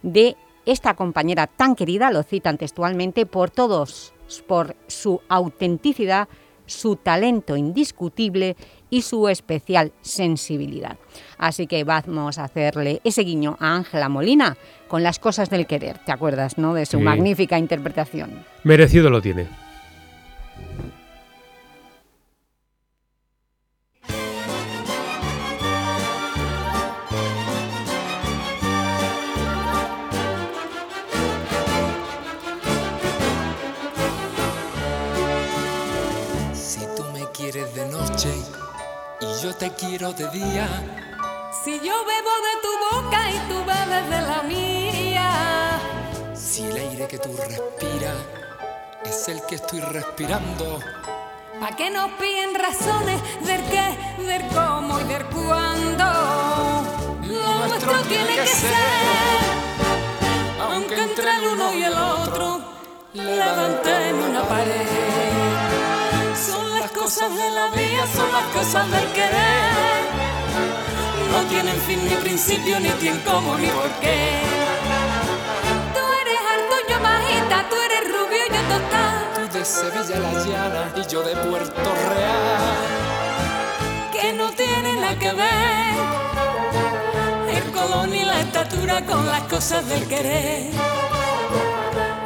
de esta compañera tan querida, lo citan textualmente, por todos, por su autenticidad, su talento indiscutible y su especial sensibilidad. Así que vamos a hacerle ese guiño a Ángela Molina con las cosas del querer, ¿te acuerdas, no?, de su Sí. magnífica interpretación. Merecido lo tiene. Te quiero de día, Si yo bebo de tu boca y tú bebes de la mía. si el aire que tú respiras es el que estoy respirando, Pa' que nos piden razones del qué, del cómo y del cuándo. Lo nuestro tiene que ser, aunque entre el uno y el otro levanten una pared. Cosas de la vida, son las cosas del querer. No tienen fin ni principio, ni tienen cómo ni por qué. Tú eres alto, yo bajita, tú eres rubio, yo tostada. tú de Sevilla la llana y yo de Puerto Real. que no tiene nada que ver el colón y la estatura con las cosas del querer.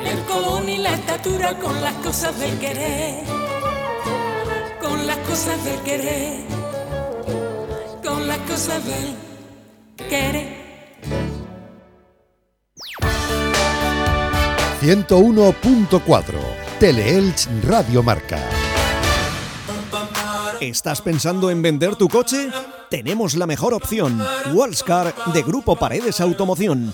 El colón y la estatura con las cosas del querer. Cosas del querer. Con las cosas del querer. 101.4 Teleelch Radio Marca. ¿Estás pensando en vender tu coche? Tenemos la mejor opción, Wallscar de Grupo Paredes Automoción.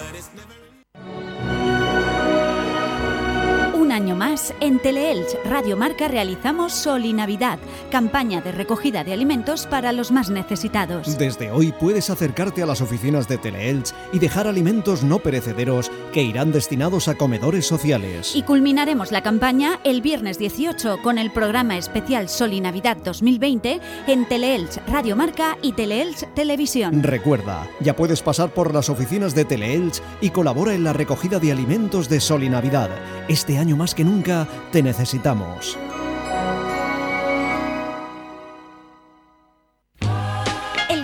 Más, en Teleelch Radio Marca realizamos Sol y Navidad, campaña de recogida de alimentos para los más necesitados. Desde hoy puedes acercarte a las oficinas de Teleelch y dejar alimentos no perecederos que irán destinados a comedores sociales. Y culminaremos la campaña el viernes 18 con el programa especial Sol y Navidad 2020 en Teleelch Radio Marca y Teleelch Televisión. Recuerda, ya puedes pasar por las oficinas de Teleelch y colabora en la recogida de alimentos de Sol y Navidad. Este año más que nunca te necesitamos.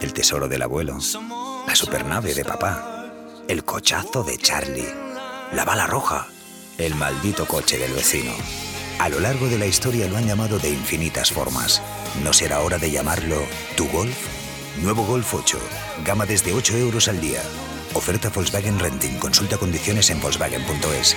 El tesoro del abuelo. La supernave de papá. El cochazo de Charlie. La bala roja. El maldito coche del vecino. A lo largo de la historia lo han llamado de infinitas formas. ¿No será hora de llamarlo tu Golf? Nuevo Golf 8. Gama desde 8 euros al día. Oferta Volkswagen Renting. Consulta condiciones en volkswagen.es.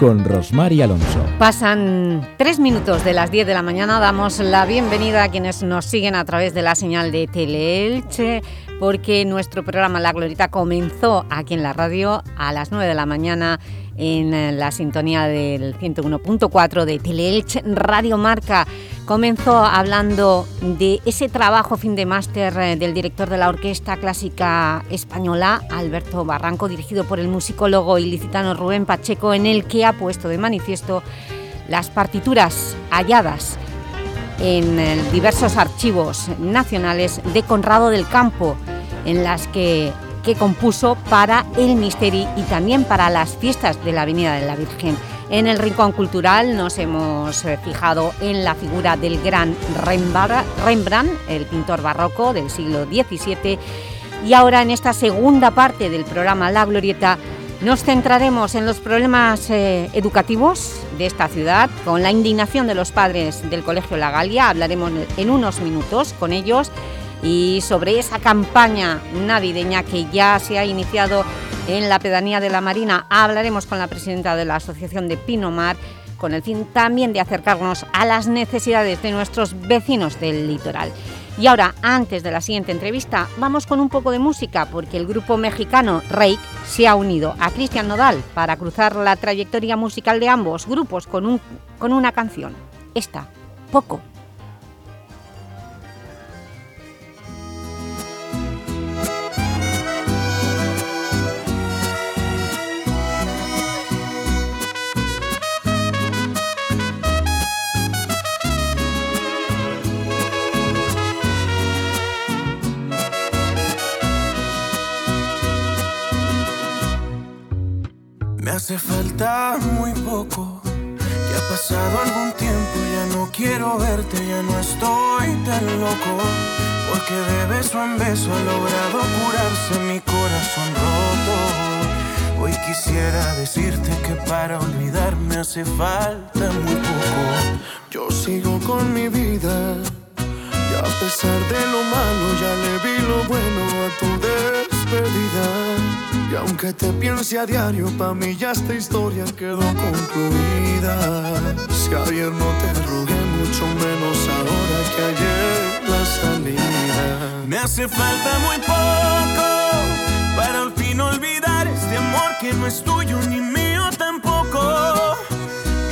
con Rosmar y Alonso. Pasan tres minutos de las 10 de la mañana. Damos la bienvenida a quienes nos siguen a través de la señal de Teleelche, porque nuestro programa La Glorieta comenzó aquí en la radio a las 9 de la mañana en eh, la sintonía del 101.4 de Teleelche Radio Marca. Comenzó hablando de ese trabajo fin de máster eh, del director de la Orquesta Clásica Española, Alberto Barranco, dirigido por el musicólogo ilicitano Rubén Pacheco, en el que ha puesto de manifiesto las partituras halladas en eh, diversos archivos nacionales de Conrado del Campo, en las que, que compuso para el Misteri y también para las fiestas de la Avenida de la Virgen. En el Rincón Cultural nos hemos eh, fijado en la figura del gran Rembra- Rembrandt, el pintor barroco del siglo XVII, y ahora en esta segunda parte del programa La Glorieta nos centraremos en los problemas eh, educativos de esta ciudad, con la indignación de los padres del Colegio La Galia. Hablaremos en unos minutos con ellos y sobre esa campaña navideña que ya se ha iniciado en la pedanía de la Marina. Hablaremos con la presidenta de la Asociación de Pinomar con el fin también de acercarnos a las necesidades de nuestros vecinos del litoral. Y ahora, antes de la siguiente entrevista, vamos con un poco de música, porque el grupo mexicano Reik se ha unido a Cristian Nodal para cruzar la trayectoria musical de ambos grupos con, un, con una canción. Esta, Poco. Hace falta muy poco. Ya ha pasado algún tiempo, ya no quiero verte, ya no estoy tan loco. Porque de beso en beso ha logrado curarse mi corazón roto. Hoy quisiera decirte que para olvidarme hace falta muy poco. Yo sigo con mi vida, a pesar de lo malo ya le vi lo bueno a tu despedida. Y aunque te piense a diario, pa' mí ya esta historia quedó concluida. Si ayer no te rogué, mucho menos ahora que ayer la salida. Me hace falta muy poco para al fin olvidar este amor que no es tuyo ni mío tampoco.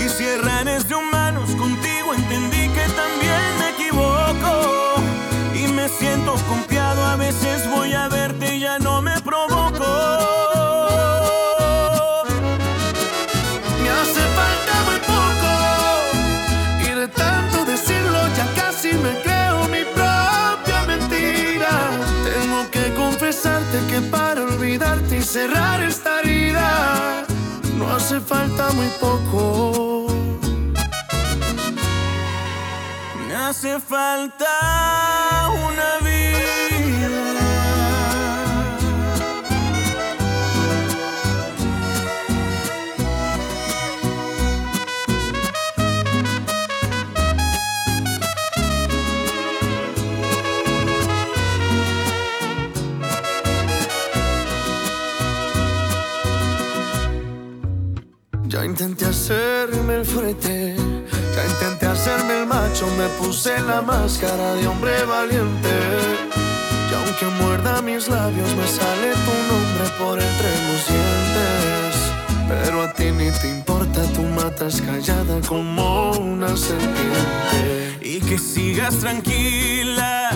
Y si errares de humanos contigo entendí que también me equivoco. Y me siento confiado, a veces voy a verte muy poco. Me hace falta hacerme el fuerte, ya intenté hacerme el macho, me puse la máscara de hombre valiente. Y aunque muerda mis labios, me sale tu nombre por entre los dientes. Pero a ti ni te importa, tú matas callada como una serpiente. Y que sigas tranquila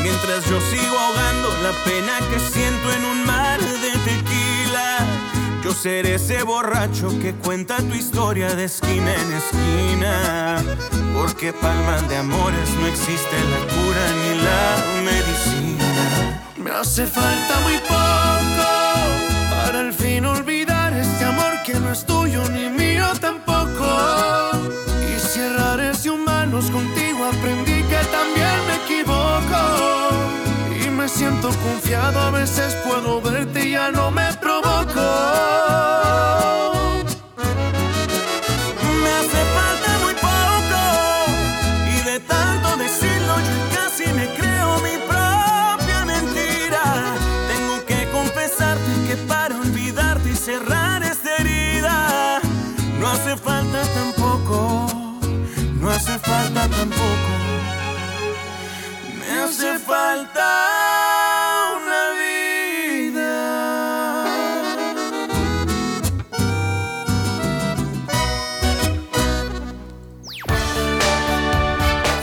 mientras yo sigo ahogando la pena que siento en un mar. Yo seré ese borracho que cuenta tu historia de esquina en esquina. Porque palman de amores no existe la cura ni la medicina. Me hace falta muy poco para al fin olvidar este amor que no es tuyo siento confiado, a veces puedo verte y ya no me provoco. Me hace falta muy poco y de tanto decirlo yo casi me creo mi propia mentira. Tengo que confesarte que para olvidarte y cerrar esta herida no hace falta tampoco, no hace falta tampoco. Me hace falta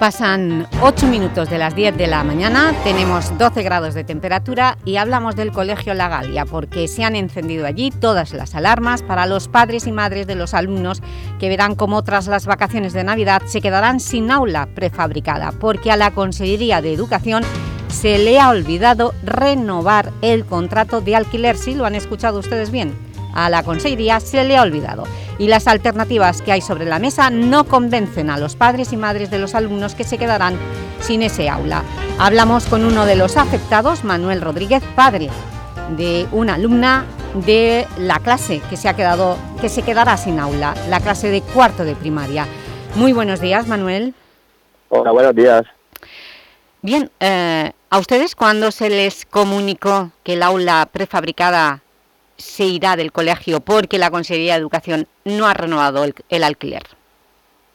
Pasan 8 minutos de las 10 de la mañana, tenemos 12 grados de temperatura y hablamos del Colegio La Galia porque se han encendido allí todas las alarmas para los padres y madres de los alumnos que verán cómo tras las vacaciones de Navidad se quedarán sin aula prefabricada porque a la Consejería de Educación se le ha olvidado renovar el contrato de alquiler, ¿sí lo han escuchado ustedes bien? A la Consejería se le ha olvidado y las alternativas que hay sobre la mesa no convencen a los padres y madres de los alumnos que se quedarán sin ese aula. Hablamos con uno de los afectados, Manuel Rodríguez, padre de una alumna de la clase que se, ha quedado, que se quedará sin aula, la clase de cuarto de primaria. Muy buenos días, Manuel. Hola, buenos días. Bien, eh, ¿a ustedes cuándo se les comunicó que el aula prefabricada se irá del colegio porque la Consejería de Educación no ha renovado el, el, alquiler?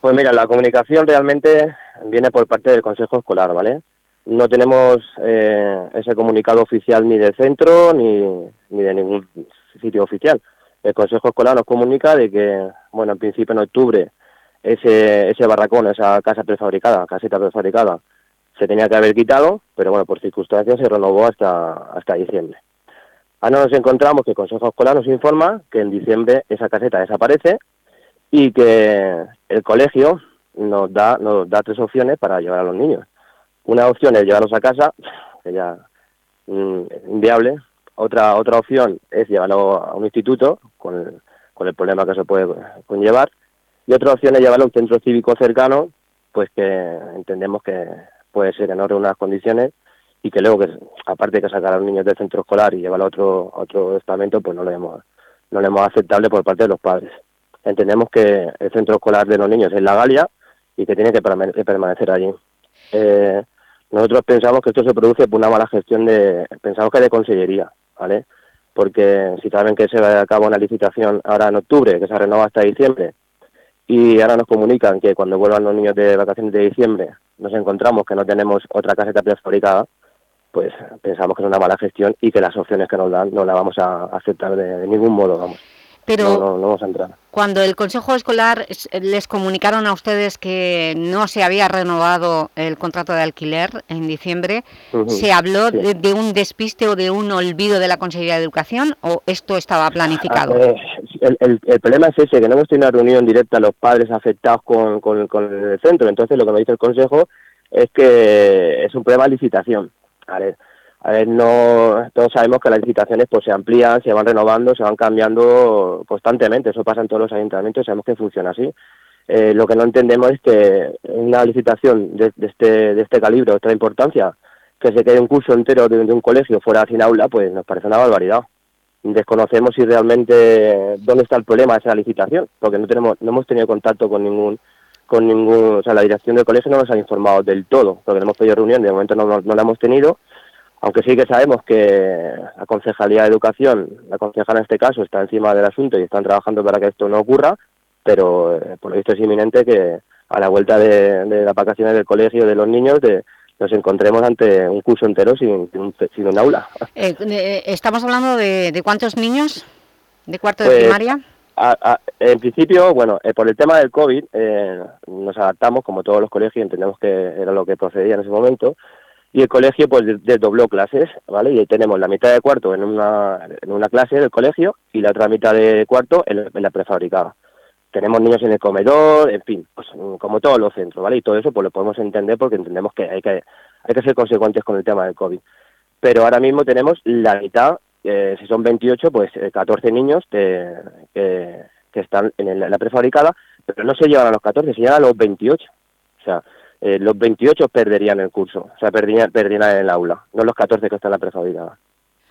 Pues mira, la comunicación realmente viene por parte del Consejo Escolar, ¿vale? No tenemos eh, ese comunicado oficial ni del centro ni, ni de ningún sitio oficial. El Consejo Escolar nos comunica de que, bueno, en principio en octubre ese, ese barracón, esa casa prefabricada, caseta prefabricada, se tenía que haber quitado, pero bueno, por circunstancias se renovó hasta, hasta diciembre. Ahora nos encontramos que el Consejo Escolar nos informa que en diciembre esa caseta desaparece y que el colegio nos da, nos da tres opciones para llevar a los niños. Una opción es llevarlos a casa, que ya mm, es inviable. Otra, otra opción es llevarlo a un instituto, con el, problema que se puede conllevar. Y otra opción es llevarlo a un centro cívico cercano, pues que entendemos que puede ser no reúna las condiciones y que luego, que aparte de que sacar a los niños del centro escolar y llevarlo a otro, a otro estamento, pues no lo vemos, no lo hemos aceptable por parte de los padres. Entendemos que el centro escolar de los niños es la Galia y que tiene que permanecer allí. Eh, nosotros pensamos que esto se produce por una mala gestión de, pensamos que de consellería, ¿vale? Porque si saben que se va a cabo una licitación ahora en octubre, que se renova hasta diciembre, y ahora nos comunican que cuando vuelvan los niños de vacaciones de diciembre nos encontramos que no tenemos otra caseta prefabricada, pues pensamos que es una mala gestión y que las opciones que nos dan no las vamos a aceptar de, de ningún modo, vamos. Pero- no, no, no vamos a entrar. Cuando el Consejo Escolar es- les comunicaron a ustedes que no se había renovado el contrato de alquiler en diciembre, ¿se habló sí. de, de un despiste o de un olvido de la Consejería de Educación o esto estaba planificado? Eh, el, el- el problema es ese, que no hemos tenido una reunión directa los padres afectados con, con- con el centro. Entonces, lo que nos dice el Consejo es que es un problema de licitación. A ver, a ver, no, todos sabemos que las licitaciones pues se amplían, se van renovando, se van cambiando constantemente. Eso pasa en todos los ayuntamientos, sabemos que funciona así. Eh, lo que no entendemos es que una licitación de, de este, de este calibre, de esta importancia, que se quede un curso entero de, de un colegio fuera sin aula, pues nos parece una barbaridad desconocemos si realmente dónde está el problema de esa licitación, porque no tenemos, no hemos tenido contacto con ningún, con ningún, o sea, la dirección del colegio no nos ha informado del todo, porque no hemos pedido reunión, de momento no, no, no la hemos tenido, aunque sí que sabemos que la Concejalía de Educación, la concejala en este caso, está encima del asunto y están trabajando para que esto no ocurra, pero eh, por lo visto es inminente que a la vuelta de, de las vacaciones del colegio de los niños de, nos encontremos ante un curso entero sin, sin un, sin un aula. Eh, eh, ¿Estamos hablando de, de cuántos niños de cuarto de Pues, primaria? A- a- en principio, bueno, eh, por el tema del COVID eh, nos adaptamos, como todos los colegios, entendemos que era lo que procedía en ese momento, y el colegio pues des- desdobló clases, ¿vale? Y tenemos la mitad de cuarto en una, en una clase del colegio y la otra mitad de cuarto en, en la prefabricada. Tenemos niños en el comedor, en fin, pues como todos los centros, ¿vale? Y todo eso pues lo podemos entender porque entendemos que hay que, hay que ser consecuentes con el tema del COVID. Pero ahora mismo tenemos la mitad, eh, si son 28, pues eh, 14 niños que, que, que están en, el- en la prefabricada, pero no se llevan a los 14, se llevan a los 28. O sea, eh, los 28 perderían el curso, o sea, perderían, perderían el aula, no los 14 que están en la prefabricada.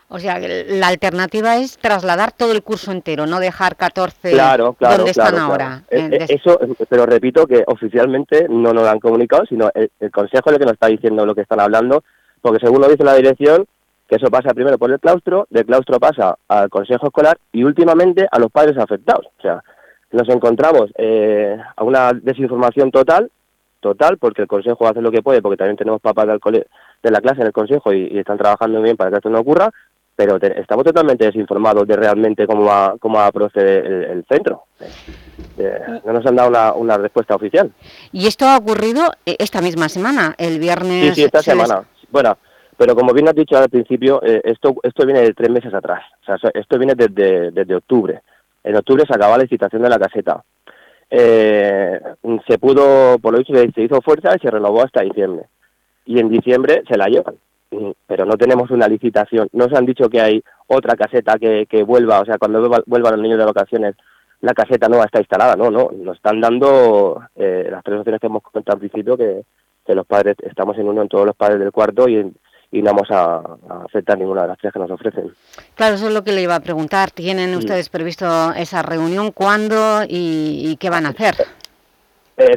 O sea, la alternativa es trasladar todo el curso entero, no dejar 14 Claro, claro, donde claro, están ahora. Eh, Eh, Eso, pero repito que oficialmente no nos lo han comunicado, sino el, el Consejo es el que nos está diciendo lo que están hablando, porque según lo dice la dirección, que eso pasa primero por el claustro, del claustro pasa al Consejo Escolar y últimamente a los padres afectados. O sea, nos encontramos eh, a una desinformación total, total, porque el Consejo hace lo que puede, porque también tenemos papás del cole- de la clase en el Consejo y, y están trabajando bien para que esto no ocurra, pero te- estamos totalmente desinformados de realmente cómo va, cómo va a proceder el, el centro. Eh, no nos han dado una, una respuesta oficial. Y esto ha ocurrido eh, esta misma semana, el viernes... Sí, sí, esta les- semana. Bueno, pero como bien has dicho al principio, eh, esto esto viene de tres meses atrás. O sea, esto viene desde, desde octubre. En octubre se acaba la licitación de la caseta. Eh, se pudo, por lo dicho, se hizo fuerza y se renovó hasta diciembre. Y en diciembre se la llevan. Pero no tenemos una licitación. No se han dicho que hay otra caseta que, que vuelva, o sea, cuando vuelva- vuelvan los niños de vacaciones, la caseta nueva está instalada. No, no. Nos están dando eh, las tres opciones que hemos comentado al principio, que, los padres, estamos en uno en todos los padres del cuarto y, y no vamos a, a aceptar ninguna de las tres que nos ofrecen. Claro, eso es lo que le iba a preguntar. ¿Tienen ustedes previsto esa reunión? ¿Cuándo y, y qué van a hacer?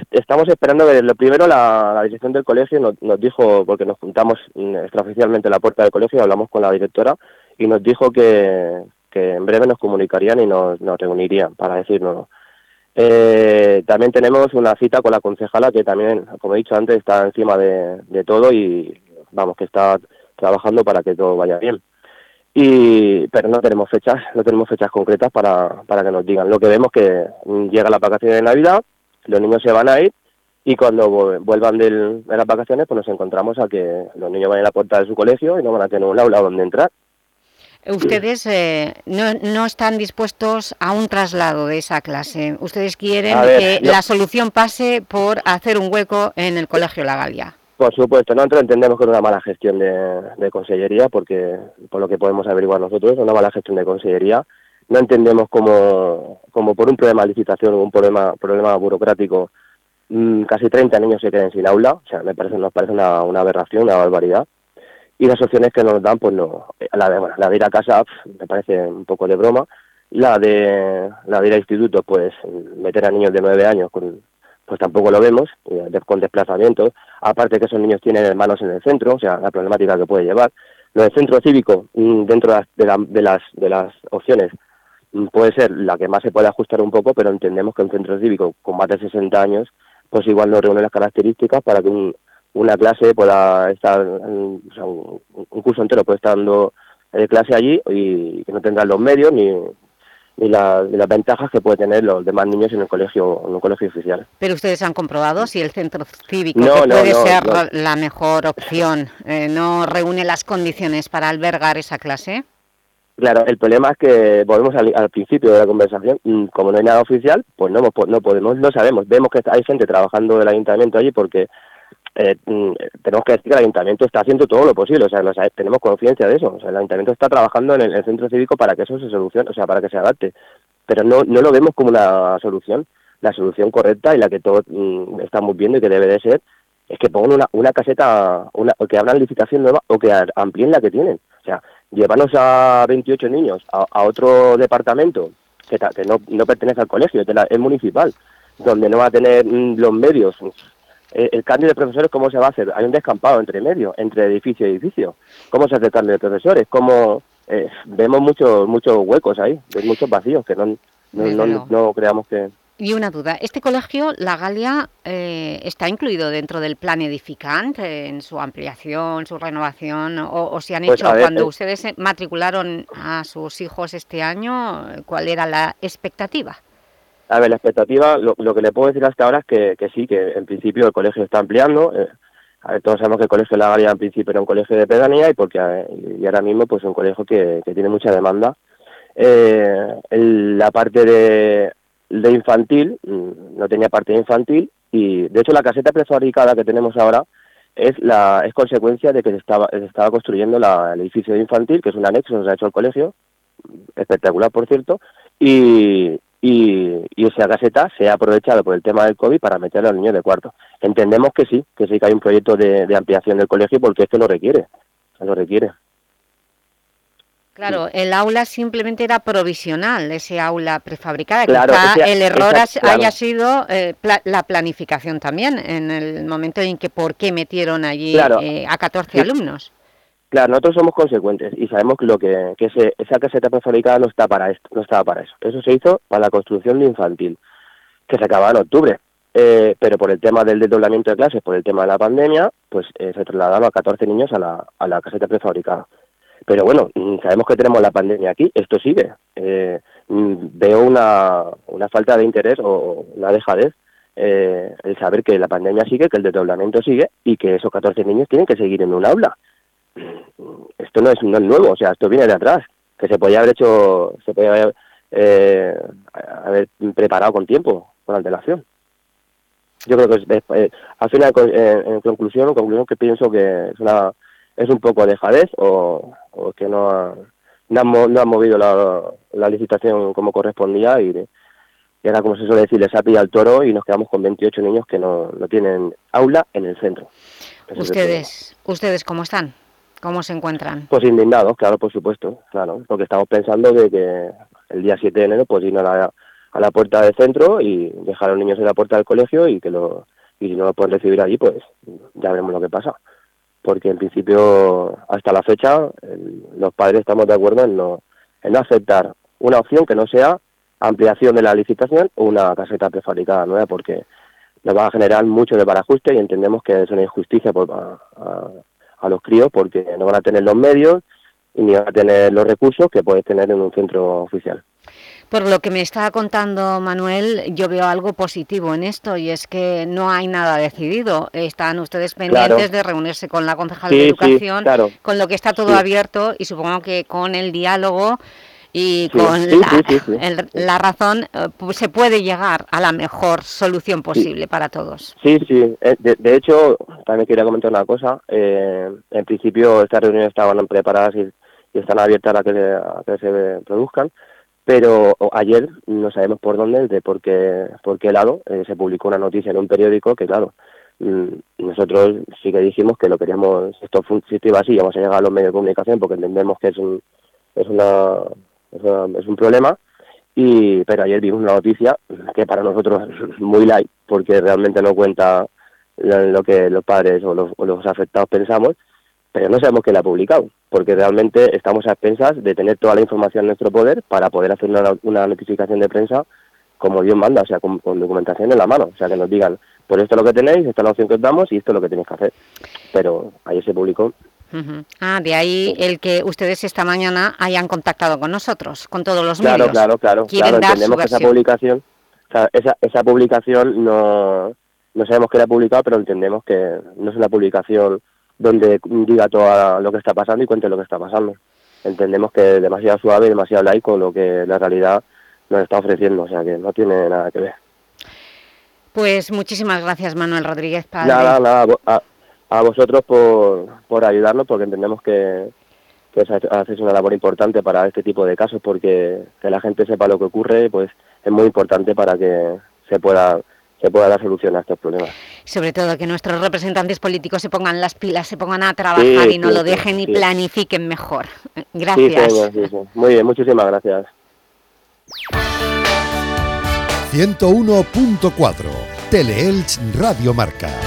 Estamos esperando que lo primero la, la dirección del colegio nos, nos dijo, porque nos juntamos extraoficialmente en la puerta del colegio, hablamos con la directora y nos dijo que, que en breve nos comunicarían y nos, nos reunirían para decirnos. Eh, también tenemos una cita con la concejala que también, como he dicho antes, está encima de, de todo y vamos, que está trabajando para que todo vaya bien. Y, pero no tenemos fechas, no tenemos fechas concretas para, para que nos digan. Lo que vemos que llega la vacaciones de Navidad, los niños se van a ir y cuando vu- vuelvan del- de las vacaciones pues nos encontramos a que los niños van a la puerta de su colegio y no van a tener un aula donde entrar. Ustedes eh, no, no están dispuestos a un traslado de esa clase. Ustedes quieren ver, que la solución pase por hacer un hueco en el Colegio La Galia. Por supuesto, nosotros entendemos que es una mala gestión de, consellería, porque por lo que podemos averiguar nosotros, es una mala gestión de consellería. No entendemos como, como por un problema de licitación o un problema, problema burocrático mm, casi 30 niños se queden sin aula. O sea, me parece, nos parece una, aberración, una barbaridad. Y las opciones que nos dan, pues no. La de, bueno, la de ir a casa me parece un poco de broma. La de, la de ir a instituto, pues meter a niños de 9 años con, pues tampoco lo vemos, eh, con desplazamientos. Aparte que esos niños tienen hermanos en el centro, o sea, la problemática que puede llevar. Lo del centro cívico, mm, dentro de, la- de las, de las opciones, mm, puede ser la que más se puede ajustar un poco, pero entendemos que un centro cívico con más de 60 años, pues igual no reúne las características para que un- una clase pueda estar, mm, o sea, un, un curso entero puede estar dando eh, clase allí y que no tendrán los medios ni, ni, la- las ventajas que puede tener los demás niños en un colegio, en un colegio oficial. Pero ustedes han comprobado si el centro cívico, No, que no, puede no, ser la mejor opción, eh, no reúne las condiciones para albergar esa clase. Claro, el problema es que volvemos al, al principio de la conversación, mm, como no hay nada oficial, pues no, no podemos, no sabemos. Vemos que hay gente trabajando del ayuntamiento allí porque eh, mm, tenemos que decir que el ayuntamiento está haciendo todo lo posible, o sea, tenemos conciencia de eso. O sea, el ayuntamiento está trabajando en el, centro cívico para que eso se solucione, o sea, para que se adapte. Pero no, no lo vemos como una solución. La solución correcta y la que todos mm, estamos viendo y que debe de ser es que pongan una, una caseta, una, o que abran licitación nueva o que amplíen la que tienen. O sea, llevarnos a 28 niños a, otro departamento que, ta- que no, no pertenece al colegio, es, la- es municipal, donde no va a tener mm, los medios. Eh, el cambio de profesores, ¿cómo se va a hacer? Hay un descampado entre medio, entre edificio y edificio. ¿Cómo se hace el cambio de profesores? ¿Cómo, eh, vemos muchos muchos huecos ahí, muchos vacíos que no, no, creamos que... Y una duda, ¿este colegio, La Galia, eh, está incluido dentro del plan edificante en su ampliación, su renovación? ¿O, o se han Pues, hecho, ver, cuando eh, ustedes matricularon a sus hijos este año, cuál era la expectativa? A ver, la expectativa, lo, lo que le puedo decir hasta ahora es que, que sí, que en principio el colegio está ampliando. eh, todos sabemos que el colegio de La Galia en principio era un colegio de pedanía y porque eh, y ahora mismo pues es un colegio que, que tiene mucha demanda. Eh, la parte de, de infantil, mm, no tenía parte infantil y de hecho la caseta prefabricada que tenemos ahora es la es consecuencia de que se estaba, se estaba construyendo la- el edificio de infantil, que es un anexo que se ha hecho al colegio, espectacular por cierto, y, y, y esa caseta se ha aprovechado por el tema del COVID para meterle a los niños de cuarto. Entendemos que sí, que sí que hay un proyecto de, de ampliación del colegio porque esto lo requiere, lo requiere. Claro, el aula simplemente era provisional, ese aula prefabricada. Claro, Quizá ese- el error esa- has- claro. haya sido eh, pla- la planificación también, en el momento en que por qué metieron allí Claro. eh, a 14 Sí. alumnos. Claro, nosotros somos consecuentes y sabemos lo que, que ese- esa caseta prefabricada no está para esto, no estaba para eso. Eso se hizo para la construcción de infantil, que se acababa en octubre. Eh, pero por el tema del desdoblamiento de clases, por el tema de la pandemia, pues eh, se trasladaron a 14 niños a la, a la caseta prefabricada. Pero bueno, mm, sabemos que tenemos la pandemia aquí, esto sigue. Eh, mm, veo una, una falta de interés o una dejadez eh, el saber que la pandemia sigue, que el desdoblamiento sigue y que esos 14 niños tienen que seguir en un aula esto no es, no nuevo, o sea, esto viene de atrás, que se podía haber hecho, se podía haber, eh, haber preparado con tiempo, con antelación. Yo creo que es, eh, al final, eh, en conclusión, conclusión que pienso que es una es un poco de jadez o, o que no ha, no han, no han movido la, licitación como correspondía y, y ahora, como se suele decir, les ha pillado el toro y nos quedamos con 28 niños que no, no tienen aula en el centro. ¿Ustedes, ¿Ustedes cómo están? ¿Cómo se encuentran? Pues indignados, claro, por supuesto, claro, porque estamos pensando de que el día 7 de enero pues ir a la, a la puerta del centro y dejar a los niños en la puerta del colegio y que lo y si no lo pueden recibir allí, pues ya veremos lo que pasa. Porque en principio, hasta la fecha, el- los padres estamos de acuerdo en no, en no aceptar una opción que no sea ampliación de la licitación o una caseta prefabricada nueva, porque nos va a generar mucho de parajuste y entendemos que es una injusticia por, a los críos porque no van a tener los medios y ni van a tener los recursos que puedes tener en un centro oficial. Por lo que me está contando Manuel, yo veo algo positivo en esto y es que no hay nada decidido. Están ustedes pendientes de reunirse con la concejal de Educación, con lo que está todo abierto y supongo que con el diálogo y con la, razón eh, pues se puede llegar a la mejor solución posible para todos. Sí, sí. Eh, de, hecho, también quería comentar una cosa. Eh, en principio estas reuniones estaban preparadas y, están abiertas a que, a que se produzcan pero ayer no sabemos por dónde, de por qué, por qué lado, eh, se publicó una noticia en un periódico que, claro, mm, nosotros sí que dijimos que lo queríamos, esto, si esto iba así, vamos a llegar a los medios de comunicación porque entendemos que es un, es una, es, un problema, y pero ayer vimos una noticia que para nosotros es muy light, porque realmente no cuenta lo que los padres o los, o los afectados pensamos, pero no sabemos quién la ha publicado, porque realmente estamos a expensas de tener toda la información en nuestro poder para poder hacer una, notificación de prensa como Dios manda, o sea, con, documentación en la mano, o sea, que nos digan, por esto es lo que tenéis, esta es la opción que os damos y esto es lo que tenéis que hacer. Pero ayer se publicó. Ah, de ahí el que ustedes esta mañana hayan contactado con nosotros, con todos los claro, medios. Claro, claro, claro. Entendemos que esa publicación, esa, esa publicación no, no sabemos que la ha publicado, pero entendemos que no es una publicación donde diga todo lo que está pasando y cuente lo que está pasando. Entendemos que es demasiado suave y demasiado laico lo que la realidad nos está ofreciendo, o sea que no tiene nada que ver. Pues muchísimas gracias Manuel Rodríguez. Padre. Nada, nada, a, a vosotros por, por ayudarnos porque entendemos que, que haces una labor importante para este tipo de casos porque que la gente sepa lo que ocurre pues es muy importante para que se pueda se pueda dar solución a estos problemas. Sobre todo que nuestros representantes políticos se pongan las pilas, se pongan a trabajar y no lo dejen y planifiquen mejor. Gracias. Muy bien, muchísimas gracias. 101.4 Teleelch Radio Marca.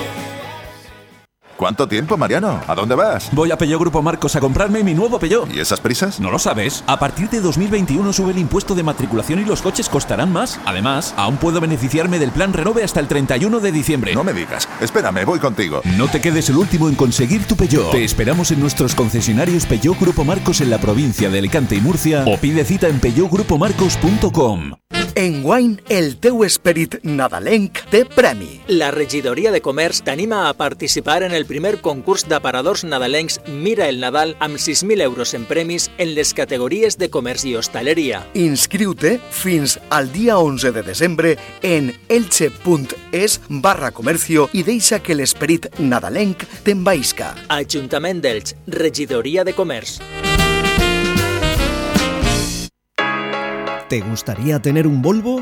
¿Cuánto tiempo, Mariano? ¿A dónde vas? Voy a Peugeot Grupo Marcos a comprarme mi nuevo Peugeot. ¿Y esas prisas? ¿No lo sabes? A partir de 2021 sube el impuesto de matriculación y los coches costarán más. Además, aún puedo beneficiarme del plan Renove hasta el 31 de diciembre. No me digas. Espérame, voy contigo. No te quedes el último en conseguir tu Peugeot. Te esperamos en nuestros concesionarios Peugeot Grupo Marcos en la provincia de Alicante y Murcia o pide cita en peugeotgrupomarcos.com. En Wine, el teu esperit nadalenc té premi. La regidoria de comerç t'anima a participar en el primer concurs d'aparadors nadalencs Mira el Nadal amb 6.000 euros en premis en les categories de comerç i hostaleria. Inscriu-te fins al dia 11 de desembre en elche.es barra comercio i deixa que l'esperit nadalenc t'envaisca. Ajuntament d'Elx, regidoria de comerç. ¿Te gustaría tener un Volvo?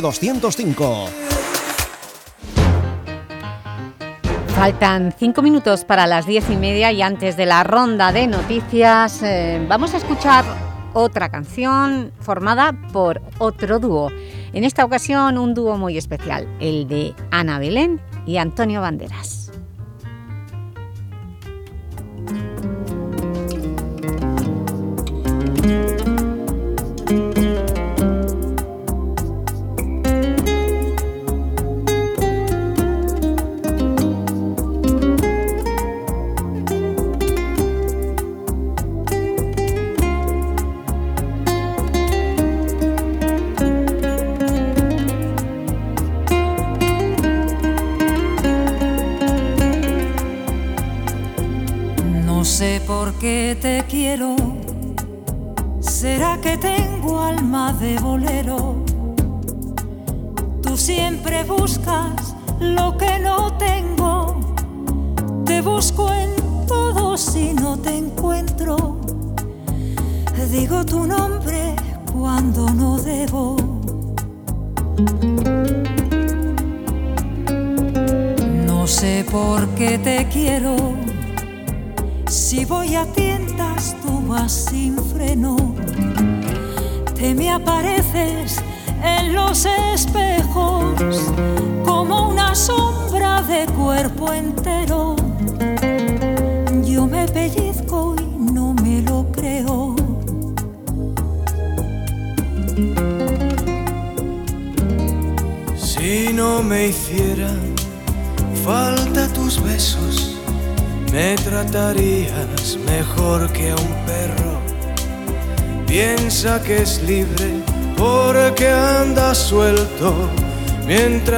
2 205. Faltan cinco minutos para las diez y media y antes de la ronda de noticias eh, vamos a escuchar otra canción formada por otro dúo. En esta ocasión un dúo muy especial, el de Ana Belén y Antonio Banderas.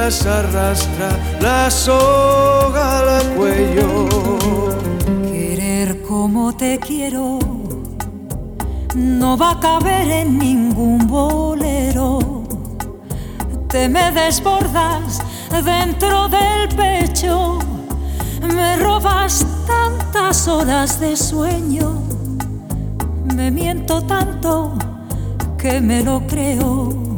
Arrastra la soga al cuello. Querer como te quiero no va a caber en ningún bolero. Te me desbordas dentro del pecho, me robas tantas horas de sueño, me miento tanto que me lo creo.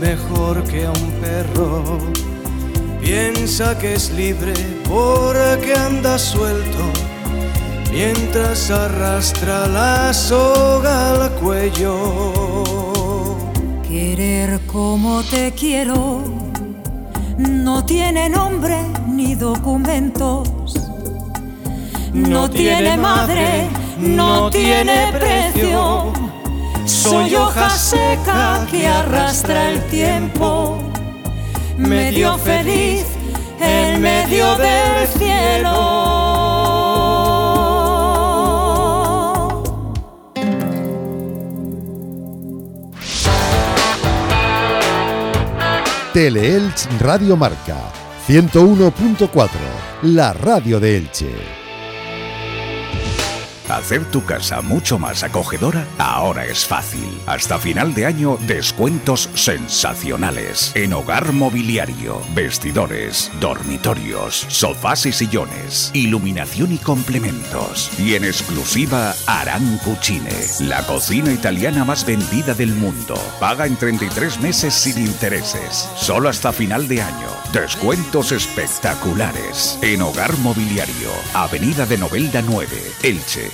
Mejor que a un perro. Piensa que es libre porque anda suelto mientras arrastra la soga al cuello. Querer como te quiero no tiene nombre ni documentos. No, tiene madre, no tiene precio soy hoja seca que arrastra el tiempo, medio feliz en medio del cielo. Teleelch Radio Marca 101.4, la radio de Elche. Hacer tu casa mucho más acogedora ahora es fácil. Hasta final de año, descuentos sensacionales en hogar mobiliario, vestidores, dormitorios, sofás y sillones, iluminación y complementos. Y en exclusiva, Aran Cucine, la cocina italiana más vendida del mundo. Paga en 33 meses sin intereses, solo hasta final de año. Descuentos espectaculares en hogar mobiliario, Avenida de Novelda 9, Elche.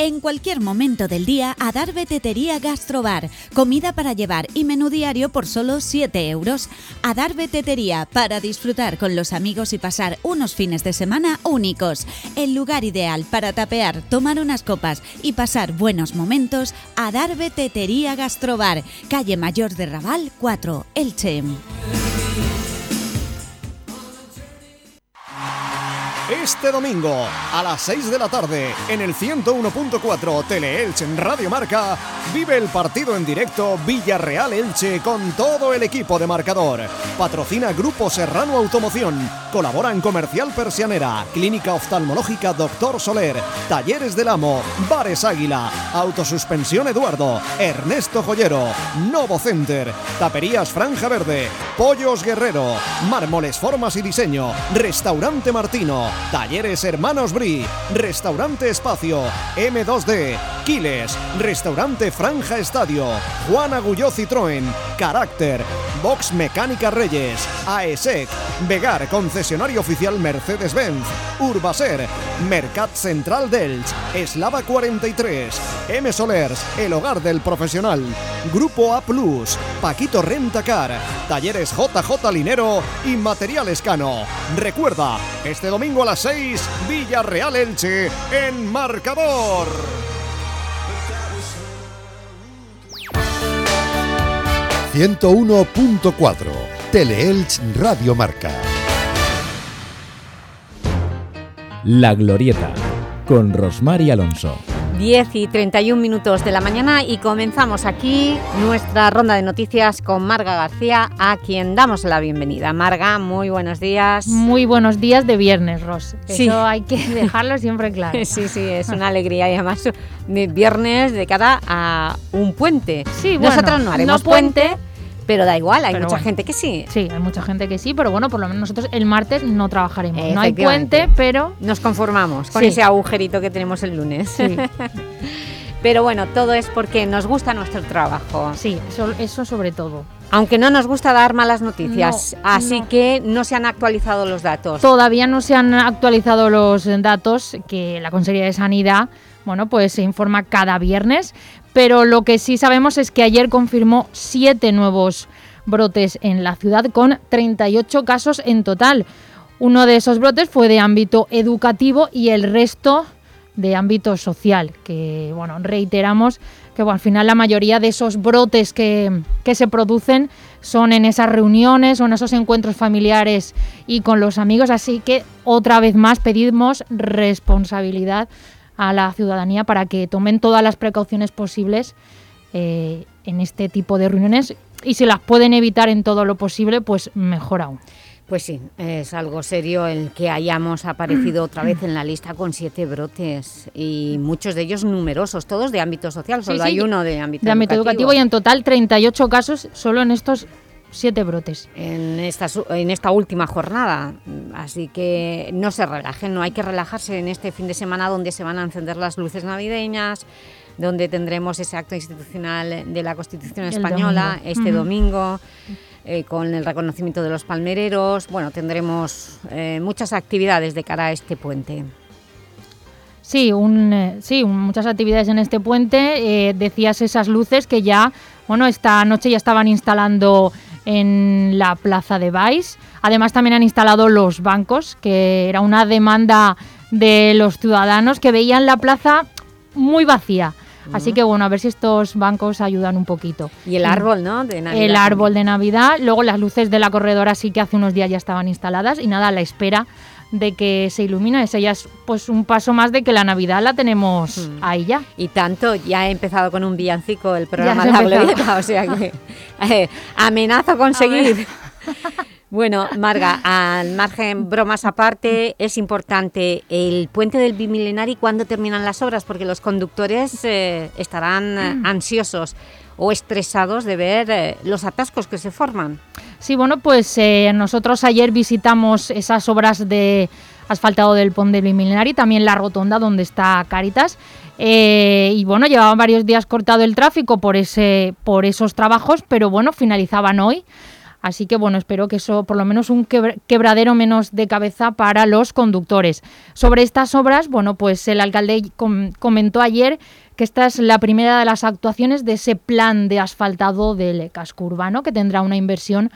En cualquier momento del día, Adarve Tetería Gastrobar. Comida para llevar y menú diario por solo 7 euros. Adarve Tetería, para disfrutar con los amigos y pasar unos fines de semana únicos. El lugar ideal para tapear, tomar unas copas y pasar buenos momentos, Adarve Tetería Gastrobar. Calle Mayor de Raval 4, Elche. Este domingo a las 6 de la tarde en el 101.4 Tele-Elche en Radio Marca vive el partido en directo Villarreal Elche con todo el equipo de marcador. Patrocina Grupo Serrano Automoción. Colaboran Comercial Persianera, Clínica Oftalmológica Doctor Soler, Talleres del Amo, Bares Águila, Autosuspensión Eduardo, Ernesto Joyero, Novo Center, Taperías Franja Verde, Pollos Guerrero, Mármoles Formas y Diseño, Restaurante Martino, Talleres Hermanos Bri, Restaurante Espacio, M2D, Quiles, Restaurante Franja Estadio, Juan Agulló Citroën, Carácter, Box Mecánica Reyes, AESEC, Vegar Concesionario Oficial Mercedes-Benz, Urbaser, Mercat Central Delch, Eslava 43, M Solers, El Hogar del Profesional, Grupo A Plus, Paquito Rentacar, Talleres JJ Linero y Materiales Cano. Recuerda, este domingo a las 6, Villarreal Elche en marcador. ...101.4... Teleelch Radio Marca. La Glorieta, con Rosmar y Alonso. 10 y 31 minutos de la mañana y comenzamos aquí nuestra ronda de noticias con Marga García, a quien damos la bienvenida. Marga, muy buenos días. Muy buenos días de viernes, Ros. Sí. Eso hay que dejarlo siempre claro. Sí, sí, es una alegría y además de viernes de cara a un puente. Sí, bueno, Nosotros no haremos no puente, pero da igual, hay Pero mucha bueno. gente que sí. Sí, hay mucha gente que sí, pero bueno, por lo menos nosotros el martes no trabajaremos. No hay puente, pero... Nos conformamos con Sí. ese agujerito que tenemos el lunes. Sí. pero bueno, todo es porque nos gusta nuestro trabajo. Sí, eso, eso sobre todo. Aunque no nos gusta dar malas noticias, No, así no. que no se han actualizado los datos. Todavía no se han actualizado los datos que la Consejería de Sanidad, bueno, pues se informa cada viernes, pero lo que sí sabemos es que ayer confirmó siete nuevos brotes en la ciudad con 38 casos en total. Uno de esos brotes fue de ámbito educativo y el resto de ámbito social, que bueno, reiteramos que bueno, al final la mayoría de esos brotes que, que se producen son en esas reuniones o en esos encuentros familiares y con los amigos, así que otra vez más pedimos responsabilidad a la ciudadanía para que tomen todas las precauciones posibles eh, en este tipo de reuniones y si las pueden evitar en todo lo posible, pues mejor aún. Pues sí, es algo serio el que hayamos aparecido otra vez en la lista con siete brotes y muchos de ellos numerosos, todos de ámbito social, solo Sí, sí, hay uno de ámbito de ámbito educativo y en total 38 casos solo en estos siete brotes. en esta, en esta última jornada. Así que no se relajen, no hay que relajarse en este fin de semana donde se van a encender las luces navideñas, donde tendremos ese acto institucional de la Constitución El Española domingo. este domingo. eh, con el reconocimiento de los palmereros, bueno, tendremos eh, muchas actividades de cara a este puente. Sí, un, eh, sí, un- muchas actividades en este puente. Decías esas luces que ya, bueno, esta noche ya estaban instalando en la plaza de Baix. Además también han instalado los bancos, que era una demanda de los ciudadanos que veían la plaza muy vacía. Así que bueno, a ver si estos bancos ayudan un poquito. Y el Mm. árbol, ¿no? De Navidad El árbol de Navidad. Luego las luces de la corredora sí que hace unos días ya estaban instaladas y nada, a la espera de que se ilumine. Ese ya es pues un paso más de que la Navidad la tenemos ahí ya. Y tanto, ya he empezado con un villancico el programa has La. Glorieta, o sea que eh, amenazo con seguir. Bueno, Marga, al margen, bromas aparte, es importante el puente del Bimilenari cuándo terminan las obras, porque los conductores eh, estarán eh, ansiosos o estresados de ver eh, los atascos que se forman. Sí, bueno, pues eh, nosotros ayer visitamos esas obras de asfaltado del Pont de Milenari, también la rotonda donde está Caritas. eh, y bueno, llevaban varios días cortado el tráfico por, ese, por esos trabajos, pero bueno, finalizaban hoy. Así que bueno, espero que eso, por lo menos un quebradero menos de cabeza para los conductores. Sobre estas obras, bueno, pues el alcalde comentó ayer que esta es la primera de las actuaciones de ese plan de asfaltado del casco urbano, que tendrá una inversión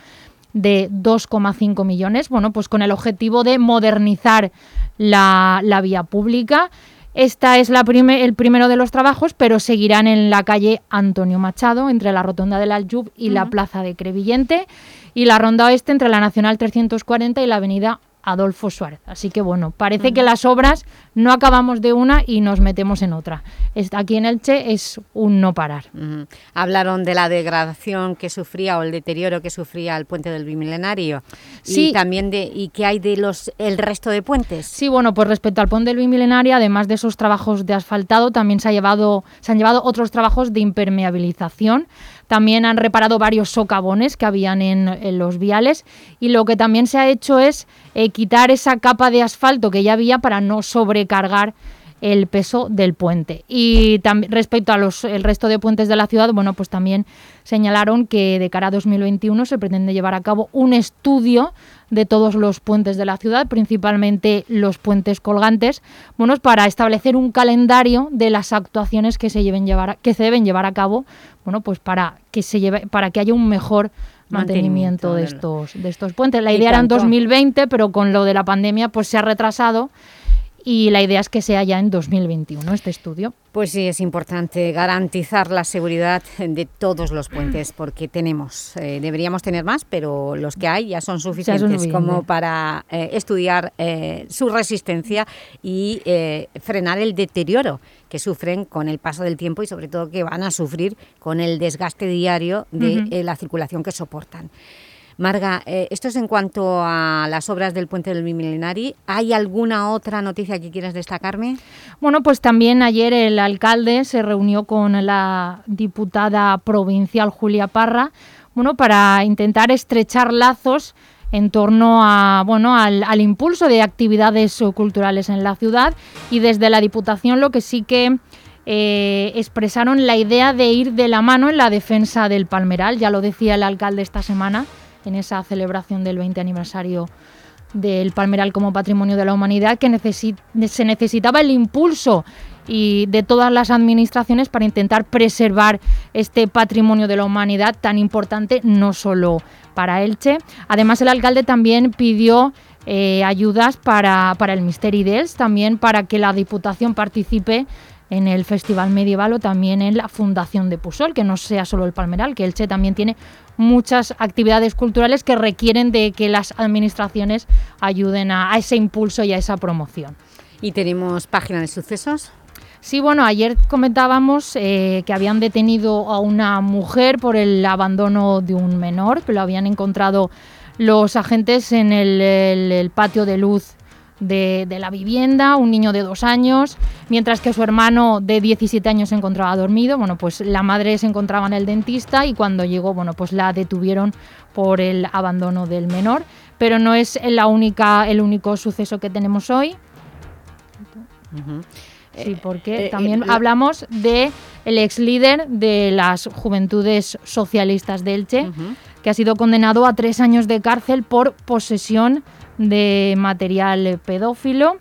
de 2,5 millones, bueno, pues con el objetivo de modernizar la, la vía pública. Esta es la el primero de los trabajos, pero seguirán en la calle Antonio Machado, entre la rotonda del Aljub y la plaza de Crevillente, y la ronda oeste entre la Nacional 340 y la avenida Adolfo Suárez. Así que bueno, parece que las obras no acabamos de una y nos metemos en otra. Aquí en Elche es un no parar. Hablaron de la degradación que sufría o el deterioro que sufría el puente del Bimilenario sí. y también de y qué hay de los el resto de puentes. Sí, bueno, pues respecto al puente del Bimilenario, además de esos trabajos de asfaltado, también se, ha llevado, se han llevado otros trabajos de impermeabilización también han reparado varios socavones que habían en, los viales y lo que también se ha hecho es eh, quitar esa capa de asfalto que ya había para no sobrecargar el peso del puente. Y respecto a los el resto de puentes de la ciudad, bueno, pues también señalaron que de cara a 2021 se pretende llevar a cabo un estudio de todos los puentes de la ciudad, principalmente los puentes colgantes, bueno, para establecer un calendario de las actuaciones que se lleven llevar que se deben llevar a cabo, bueno, pues para que se lleve para que haya un mejor mantenimiento, de estos de estos puentes. La idea era en 2020, pero con lo de la pandemia pues se ha retrasado y la idea es que sea ya en 2021 este estudio. Pues sí, es importante garantizar la seguridad de todos los puentes porque tenemos, eh, deberíamos tener más, pero los que hay ya son suficientes como para eh, estudiar eh, su resistencia y frenar el deterioro que sufren con el paso del tiempo y sobre todo que van a sufrir con el desgaste diario de la circulación que soportan. Marga, eh, esto es en cuanto a las obras del Puente del Bimilenari. ¿Hay alguna otra noticia que quieras destacarme? Bueno, pues también ayer el alcalde se reunió con la diputada provincial Julia Parra bueno, para intentar estrechar lazos en torno a, bueno, al, impulso de actividades culturales en la ciudad y desde la Diputación lo que sí que eh, expresaron la idea de ir de la mano en la defensa del Palmeral, ya lo decía el alcalde esta semana, en esa celebración del 20 aniversario del Palmeral como Patrimonio de la Humanidad, que se necesitaba el impulso y de todas las administraciones para intentar preservar este patrimonio de la humanidad tan importante no solo para Elche. Además, el alcalde también pidió eh, ayudas para, para el Misteri dels, también para que la Diputación participe en el Festival Medieval o también en la Fundación de Pusol, que no sea solo el Palmeral, que Elche también tiene muchas actividades culturales que requieren de que las administraciones ayuden a, ese impulso y a esa promoción. ¿Y tenemos página de sucesos? Sí, bueno, ayer comentábamos eh, que habían detenido a una mujer por el abandono de un menor, que lo habían encontrado los agentes en el patio de luz de, la vivienda, un niño de dos años, mientras que su hermano de 17 años se encontraba dormido. Bueno, pues la madre se encontraba en el dentista y cuando llegó, bueno, pues la detuvieron por el abandono del menor. Pero no es la única, el único suceso que tenemos hoy. Sí, porque eh, también eh, hablamos de el ex líder de las Juventudes Socialistas de Elche, que ha sido condenado a tres años de cárcel por posesión de material pedófilo.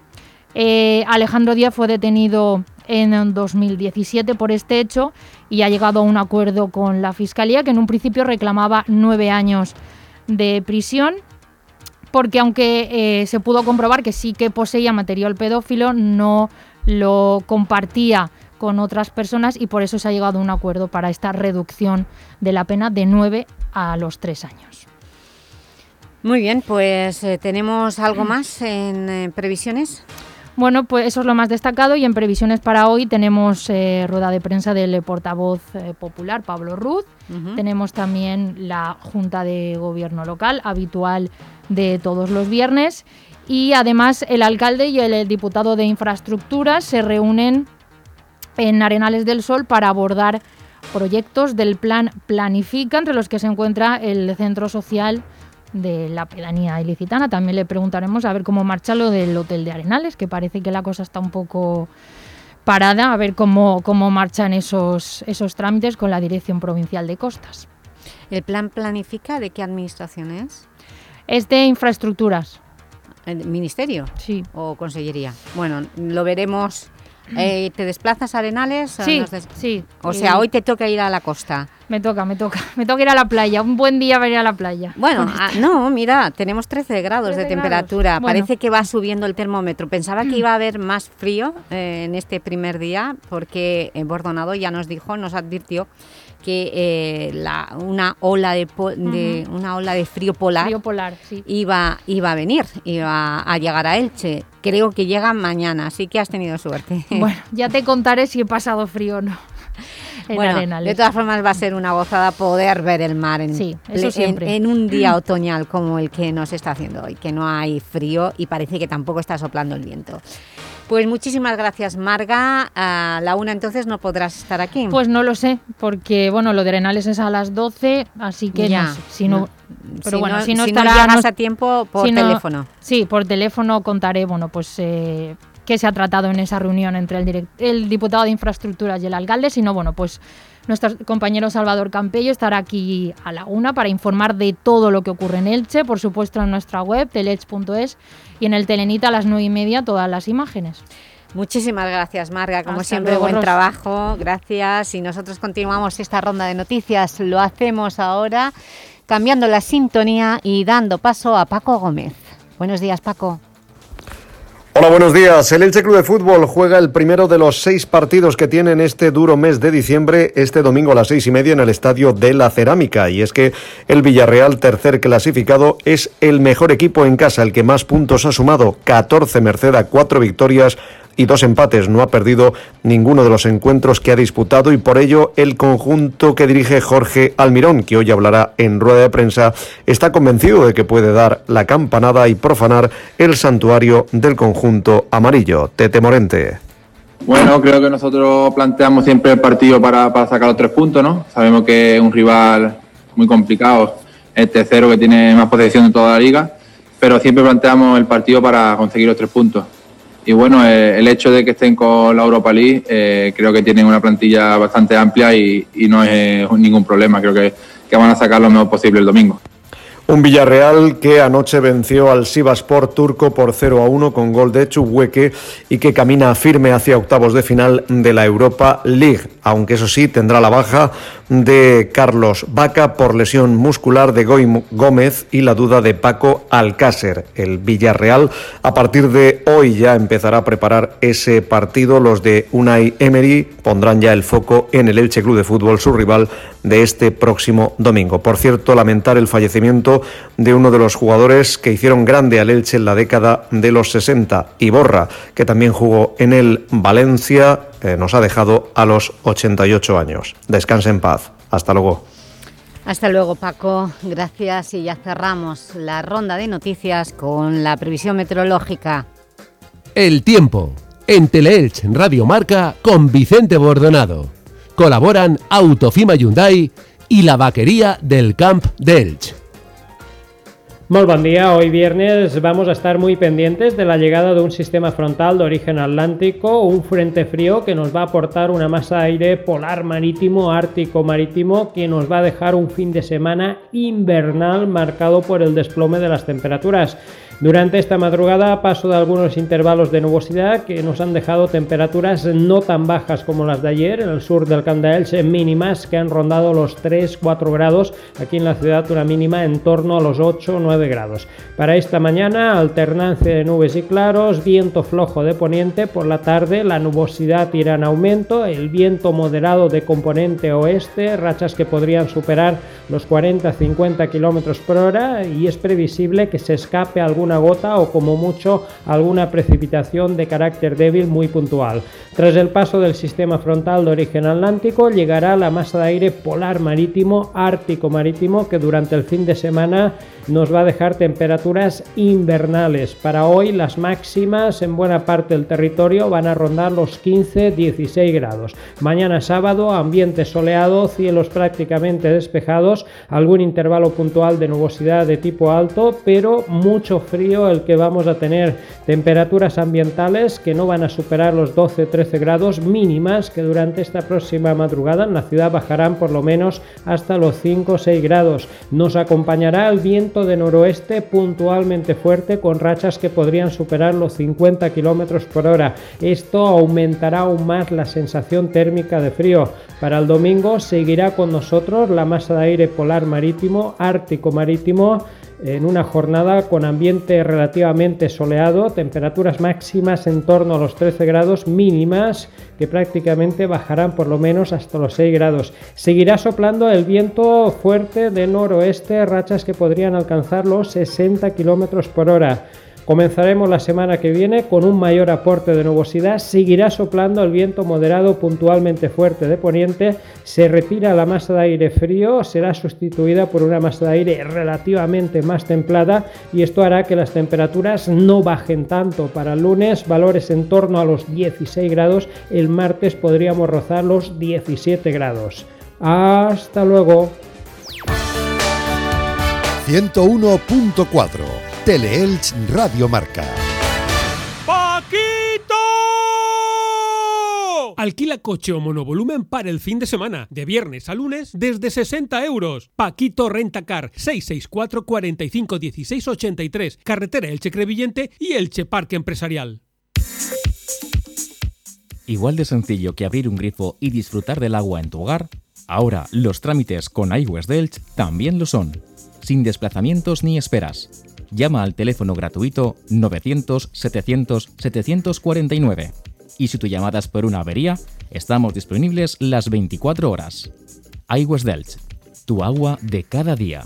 Eh, Alejandro Díaz fue detenido en 2017 por este hecho y ha llegado a un acuerdo con la Fiscalía que en un principio reclamaba nueve años de prisión porque aunque eh, se pudo comprobar que sí que poseía material pedófilo, no lo compartía con otras personas y por eso se ha llegado a un acuerdo para esta reducción de la pena de nueve a los tres años. Muy bien, pues eh, ¿tenemos algo más en eh, previsiones? Bueno, pues eso es lo más destacado y en previsiones para hoy tenemos eh, rueda de prensa del portavoz popular Pablo Ruz, tenemos también la Junta de Gobierno Local habitual de todos los viernes. Y además el alcalde y el diputado de Infraestructuras se reúnen en Arenales del Sol para abordar proyectos del plan Planifica, entre los que se encuentra el Centro Social de la pedanía ilicitana. También le preguntaremos a ver cómo marcha lo del Hotel de Arenales, que parece que la cosa está un poco parada, a ver cómo, cómo marchan esos, esos trámites con la Dirección Provincial de Costas. ¿El plan planifica de qué administración es? Es de infraestructuras. ¿El ministerio? Sí. ¿O consellería? Bueno, lo veremos. Eh, ¿Te desplazas a Arenales? Sí, des- sí. O sea, Y- hoy te toca ir a la costa. Me toca, me toca. Me toca ir a la playa. Un buen día para ir a la playa. Bueno, ah, este- no, mira, tenemos 13 grados 13 de grados. temperatura. Bueno. Parece que va subiendo el termómetro. Pensaba que iba a haber más frío eh, en este primer día porque eh, Bordonado ya nos dijo, nos advirtió que eh, la, una, ola de, de- una ola de frío polar, Frío polar, sí. iba, iba a venir, iba a llegar a Elche. Creo que llega mañana, así que has tenido suerte. Bueno, ya te contaré si he pasado frío o no. En Bueno, Arenales. de todas formas va a ser una gozada poder ver el mar en, Sí, eso en- siempre. en un día otoñal como el que nos está haciendo hoy, que no hay frío y parece que tampoco está soplando el viento. Pues muchísimas gracias, Marga. A la una entonces no podrás estar aquí. Pues no lo sé, porque bueno, lo de Arenales es a las 12, así que Ya, no si no, no. pero Si bueno, no- si no si no estará llegas no- a tiempo, por si teléfono. Sí, por teléfono contaré, bueno, pues eh, qué se ha tratado en esa reunión entre el, diputado de Infraestructuras y el alcalde, sino bueno, pues nuestro compañero Salvador Campello estará aquí a la una para informar de todo lo que ocurre en Elche, por supuesto en nuestra web, telech.es, y en el Telenita a las nueve y media todas las imágenes. Muchísimas gracias, Marga. Como Hasta siempre, luego, buen trabajo. Gracias. Y nosotros continuamos esta ronda de noticias. Lo hacemos ahora cambiando la sintonía y dando paso a Paco Gómez. Buenos días, Paco. Hola, buenos días. El Elche Club de Fútbol juega el primero de los seis partidos que tiene en este duro mes de diciembre, este domingo a las seis y media en el Estadio de la Cerámica. Y es que el Villarreal, tercer clasificado, es el mejor equipo en casa, el que más puntos ha sumado, 14 merced a cuatro victorias y dos empates. No ha perdido ninguno de los encuentros que ha disputado y por ello el conjunto que dirige Jorge Almirón, que hoy hablará en rueda de prensa, está convencido de que puede dar la campanada y profanar el santuario del conjunto amarillo. Tete Morente. Bueno, creo que nosotros planteamos siempre el partido para, para sacar los tres puntos, ¿no? Sabemos que es un rival muy complicado, el tercero que tiene más posesión de toda la liga, pero siempre planteamos el partido para conseguir los tres puntos. Y bueno, eh, el hecho de que estén con la Europa League, eh, creo que tienen una plantilla bastante amplia y, y no es eh, ningún problema. Creo que, que van a sacar lo mejor posible el domingo. Un Villarreal que anoche venció al Sivaspor turco por 0 a 1 con gol de Chubueque y que camina firme hacia octavos de final de la Europa League, aunque eso sí tendrá la baja de Carlos Vaca por lesión muscular de Goy Gómez y la duda de Paco Alcácer. El Villarreal a partir de hoy ya empezará a preparar ese partido. Los de Unai Emery pondrán ya el foco en el Elche Club de Fútbol, su rival de este próximo domingo. Por cierto, lamentar el fallecimiento de uno de los jugadores que hicieron grande al Elche en la década de los 60, Iborra, que también jugó en el Valencia, eh, nos ha dejado a los 88 años. Descanse en paz. Hasta luego. Hasta luego, Paco. Gracias. Y ya cerramos la ronda de noticias con la previsión meteorológica. El tiempo. En Teleelch Radio Marca con Vicente Bordonado. Colaboran Autofima Hyundai y la vaquería del Camp de Elche. Muy buen día, hoy viernes vamos a estar muy pendientes de la llegada de un sistema frontal de origen atlántico, un frente frío que nos va a aportar una masa de aire polar marítimo, ártico marítimo, que nos va a dejar un fin de semana invernal marcado por el desplome de las temperaturas. Durante esta madrugada paso de algunos intervalos de nubosidad que nos han dejado temperaturas no tan bajas como las de ayer en el sur del Camp de Elche, mínimas que han rondado los 3-4 grados, aquí en la ciudad una mínima en torno a los 8-9 grados. Para esta mañana alternancia de nubes y claros, viento flojo de poniente, por la tarde la nubosidad irá en aumento, el viento moderado de componente oeste, rachas que podrían superar los 40-50 km por hora y es previsible que se escape alguna gota o como mucho alguna precipitación de carácter débil muy puntual. Tras el paso del sistema frontal de origen atlántico llegará la masa de aire polar marítimo, ártico marítimo, que durante el fin de semana nos va a dejar temperaturas invernales. Para hoy las máximas en buena parte del territorio van a rondar los 15-16 grados. Mañana sábado, ambiente soleado, cielos prácticamente despejados, algún intervalo puntual de nubosidad de tipo alto, pero mucho frío el que vamos a tener. Temperaturas ambientales que no van a superar los 12-13 grados mínimas que durante esta próxima madrugada en la ciudad bajarán por lo menos hasta los 5 6 grados. Nos acompañará el viento de noroeste puntualmente fuerte con rachas que podrían superar los 50 km por hora. Esto aumentará aún más la sensación térmica de frío. Para el domingo seguirá con nosotros la masa de aire polar marítimo, ártico marítimo, en una jornada con ambiente relativamente soleado, temperaturas máximas en torno a los 13 grados mínimas que prácticamente bajarán por lo menos hasta los 6 grados. Seguirá soplando el viento fuerte del noroeste, rachas que podrían alcanzar los 60 kilómetros por hora. Comenzaremos la semana que viene con un mayor aporte de nubosidad, seguirá soplando el viento moderado puntualmente fuerte de poniente, se retira la masa de aire frío, será sustituida por una masa de aire relativamente más templada y esto hará que las temperaturas no bajen tanto. Para el lunes valores en torno a los 16 grados, el martes podríamos rozar los 17 grados. Hasta luego. 101.4 Teleelch Radio Marca. ¡Paquito! Alquila coche o monovolumen para el fin de semana, de viernes a lunes, desde 60 euros. Paquito Rentacar, 664 45 16 83, carretera Elche Crevillente y Elche Parque Empresarial. Igual de sencillo que abrir un grifo y disfrutar del agua en tu hogar, ahora los trámites con iWest Delch también lo son, sin desplazamientos ni esperas llama al teléfono gratuito 900-700-749. Y si tu llamada es por una avería, estamos disponibles las 24 horas. iWest Delch, tu agua de cada día.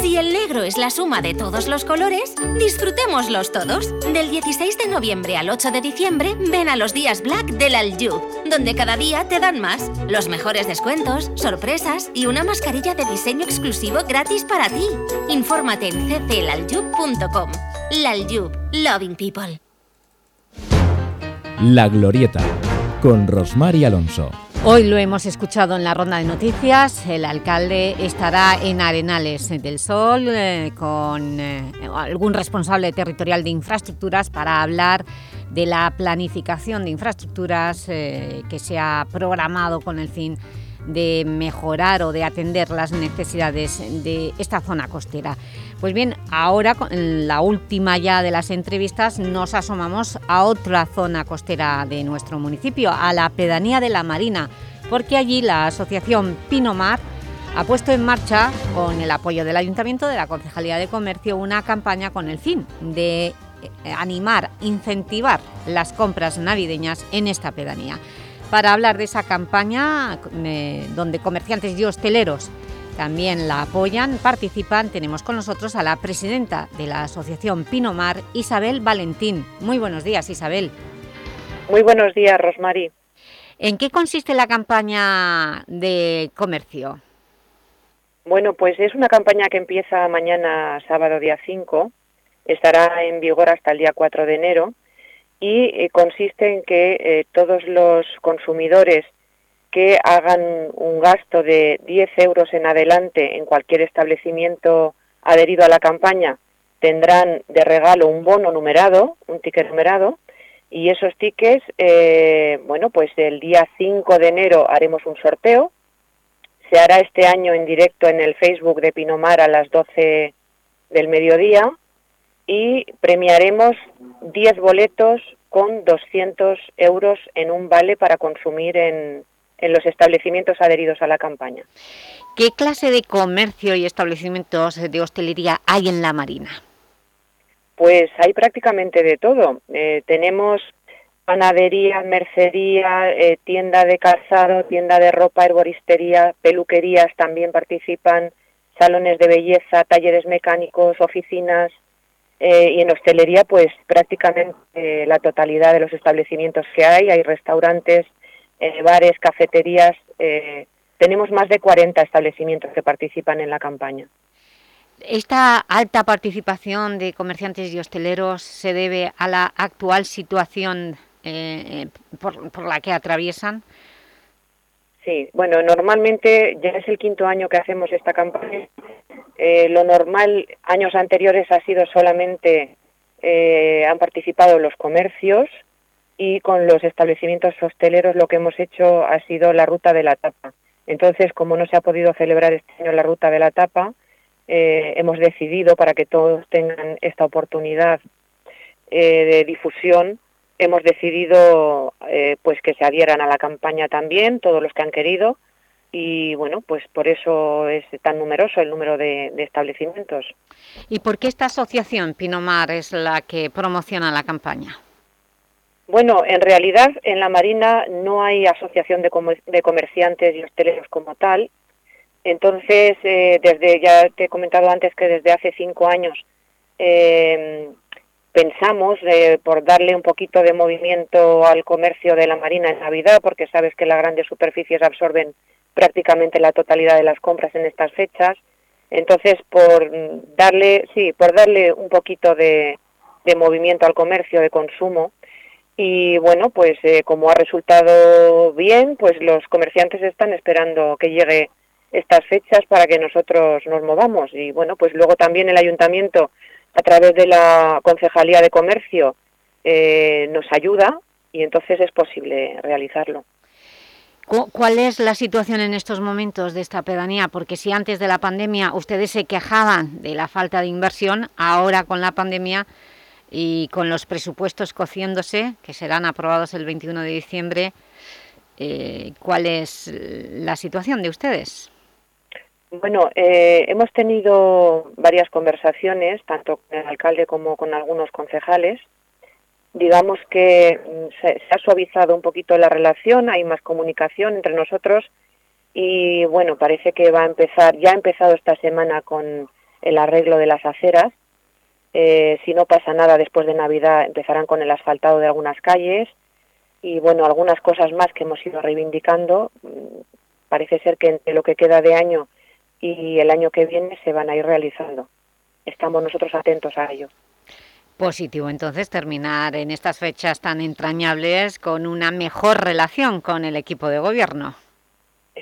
Si el negro es la suma de todos los colores, disfrutémoslos todos. Del 16 de noviembre al 8 de diciembre, ven a los días Black del Aljub, donde cada día te dan más. Los mejores descuentos, sorpresas y una mascarilla de diseño exclusivo gratis para ti. Infórmate en cclaljub.com. Laljub, loving people. La Glorieta, con Rosmar y Alonso. Hoy lo hemos escuchado en la ronda de noticias, el alcalde estará en Arenales del Sol eh, con eh, algún responsable territorial de infraestructuras para hablar de la planificación de infraestructuras eh, que se ha programado con el fin de mejorar o de atender las necesidades de esta zona costera. Pues bien, ahora en la última ya de las entrevistas nos asomamos a otra zona costera de nuestro municipio, a la pedanía de la Marina, porque allí la asociación Pinomar ha puesto en marcha, con el apoyo del Ayuntamiento de la Concejalía de Comercio, una campaña con el fin de eh, animar, incentivar las compras navideñas en esta pedanía. Para hablar de esa campaña, eh, donde comerciantes y hosteleros también la apoyan, participan, tenemos con nosotros a la presidenta de la Asociación Pinomar, Isabel Valentín. Muy buenos días, Isabel. Muy buenos días, Rosmary. ¿En qué consiste la campaña de comercio? Bueno, pues es una campaña que empieza mañana, sábado día 5, estará en vigor hasta el día 4 de enero y eh, consiste en que eh, todos los consumidores que hagan un gasto de 10 euros en adelante en cualquier establecimiento adherido a la campaña tendrán de regalo un bono numerado, un ticket numerado, y esos tickets, eh, bueno, pues el día 5 de enero haremos un sorteo, se hará este año en directo en el Facebook de Pinomar a las 12 del mediodía, y premiaremos 10 boletos con 200 euros en un vale para consumir en, en los establecimientos adheridos a la campaña. ¿Qué clase de comercio y establecimientos de hostelería hay en la Marina? Pues hay prácticamente de todo. Eh, tenemos panadería, mercería, eh, tienda de calzado, tienda de ropa, herboristería, peluquerías también participan, salones de belleza, talleres mecánicos, oficinas eh, y en hostelería pues prácticamente la totalidad de los establecimientos que hay, hay restaurantes, bares, cafeterías, tenemos más de 40 establecimientos que participan en la campaña. ¿Esta alta participación de comerciantes y hosteleros se debe a la actual situación eh, por, la que atraviesan? Sí, bueno, normalmente ya es el quinto año que hacemos esta campaña. Eh, lo normal, años anteriores, ha sido solamente, eh, han participado los comercios y con los establecimientos hosteleros lo que hemos hecho ha sido la ruta de la tapa. Entonces, como no se ha podido celebrar este año la ruta de la tapa, eh, hemos decidido para que todos tengan esta oportunidad de difusión, hemos decidido eh, pues que se adhieran a la campaña también todos los que han querido y bueno pues por eso es tan numeroso el número de, de establecimientos. ¿Y por qué esta asociación Pinomar es la que promociona la campaña? Bueno, en realidad en la Marina no hay asociación de, de comerciantes y hosteleros como tal, entonces, eh, desde ya te he comentado antes que desde hace cinco años eh, pensamos eh, por darle un poquito de movimiento al comercio de la Marina en Navidad, porque sabes que las grandes superficies absorben prácticamente la totalidad de las compras en estas fechas. Entonces, por darle, sí, por darle un poquito de, de movimiento al comercio de consumo, y bueno, pues como ha resultado bien, pues los comerciantes están esperando que llegue estas fechas para que nosotros nos movamos. Y bueno, pues luego también el ayuntamiento, a través de la Concejalía de Comercio, eh, nos ayuda y entonces es posible realizarlo. ¿Cuál es la situación en estos momentos de esta pedanía? Porque si antes de la pandemia ustedes se quejaban de la falta de inversión, ahora con la pandemia y con los presupuestos cociéndose, que serán aprobados el 21 de diciembre, eh, ¿cuál es la situación de ustedes? Bueno, eh, hemos tenido varias conversaciones, tanto con el alcalde como con algunos concejales. Digamos que mm, se, ha suavizado un poquito la relación, hay más comunicación entre nosotros y bueno, parece que va a empezar, ya ha empezado esta semana con el arreglo de las aceras. Eh, si no pasa nada después de Navidad empezarán con el asfaltado de algunas calles y bueno, algunas cosas más que hemos ido reivindicando. Mm, parece ser que entre lo que queda de año y el año que viene se van a ir realizando. Estamos nosotros atentos a ello. Positivo, entonces, terminar en estas fechas tan entrañables con una mejor relación con el equipo de gobierno.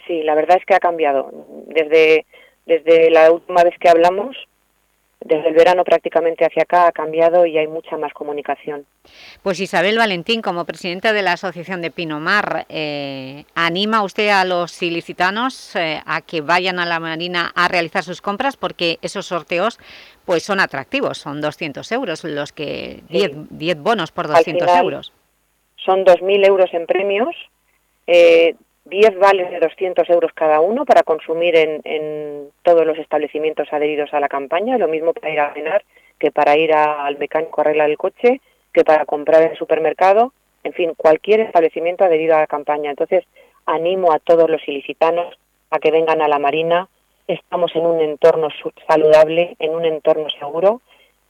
Sí, la verdad es que ha cambiado. Desde, desde la última vez que hablamos, desde el verano prácticamente hacia acá ha cambiado y hay mucha más comunicación. Pues Isabel Valentín, como presidenta de la Asociación de Pinomar, eh, ¿anima usted a los ilicitanos eh, a que vayan a la Marina a realizar sus compras? Porque esos sorteos pues son atractivos, son 200 euros, los que 10, bonos por 200 euros. Son 2.000 euros en premios, eh, 10 vales de 200 euros cada uno para consumir en, todos los establecimientos adheridos a la campaña, lo mismo para ir a cenar que para ir al mecánico a arreglar el coche, que para comprar en el supermercado, en fin, cualquier establecimiento adherido a la campaña. Entonces, animo a todos los ilicitanos a que vengan a la Marina. Estamos en un entorno saludable, en un entorno seguro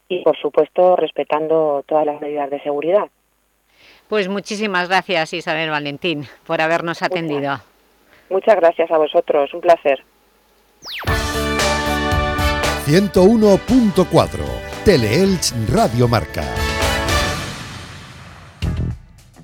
y, por supuesto, respetando todas las medidas de seguridad. Pues muchísimas gracias Isabel Valentín por habernos atendido. Muchas, gracias a vosotros, un placer. 101.4 Teleelch Radio Marca.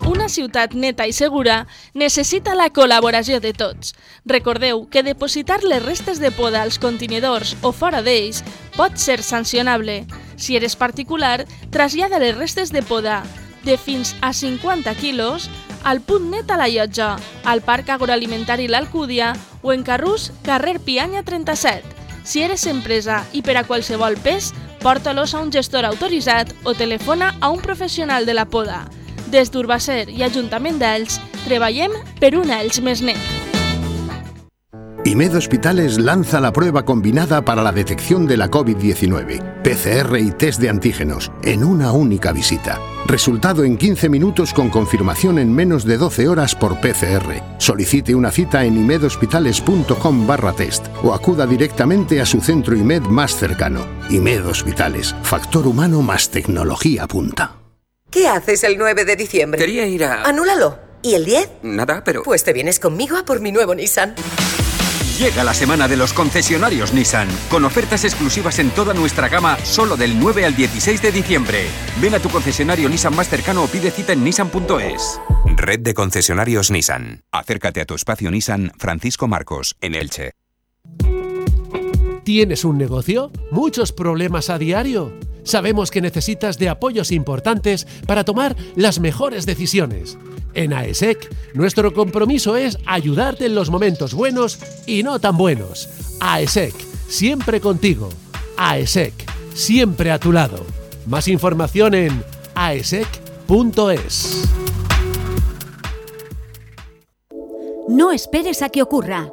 Una ciutat neta i segura necessita la col·laboració de tots. Recordeu que depositar les restes de poda als contenidors o fora d'ells pot ser sancionable. Si eres particular, trasllada les restes de poda de fins a 50 quilos al punt net a la llotja, al Parc Agroalimentari L'Alcúdia o en Carrús, carrer Pianya 37. Si eres empresa i per a qualsevol pes, porta-los a un gestor autoritzat o telefona a un professional de la poda. Des d'Urbacer i Ajuntament d'Ells, treballem per un Ells més net. IMED Hospitales lanza la prueba combinada para la detección de la COVID-19, PCR y test de antígenos, en una única visita. Resultado en 15 minutos con confirmación en menos de 12 horas por PCR. Solicite una cita en imedhospitales.com barra test o acuda directamente a su centro IMED más cercano. IMED Hospitales, factor humano más tecnología punta. ¿Qué haces el 9 de diciembre? Quería ir a... Anúlalo. ¿Y el 10? Nada, pero... Pues te vienes conmigo a por mi nuevo Nissan. Llega la semana de los concesionarios Nissan, con ofertas exclusivas en toda nuestra gama solo del 9 al 16 de diciembre. Ven a tu concesionario Nissan más cercano o pide cita en nissan.es. Red de concesionarios Nissan. Acércate a tu espacio Nissan Francisco Marcos, en Elche. ¿Tienes un negocio? ¿Muchos problemas a diario? Sabemos que necesitas de apoyos importantes para tomar las mejores decisiones. En AESEC, nuestro compromiso es ayudarte en los momentos buenos y no tan buenos. AESEC, siempre contigo. AESEC, siempre a tu lado. Más información en aesec.es. No esperes a que ocurra.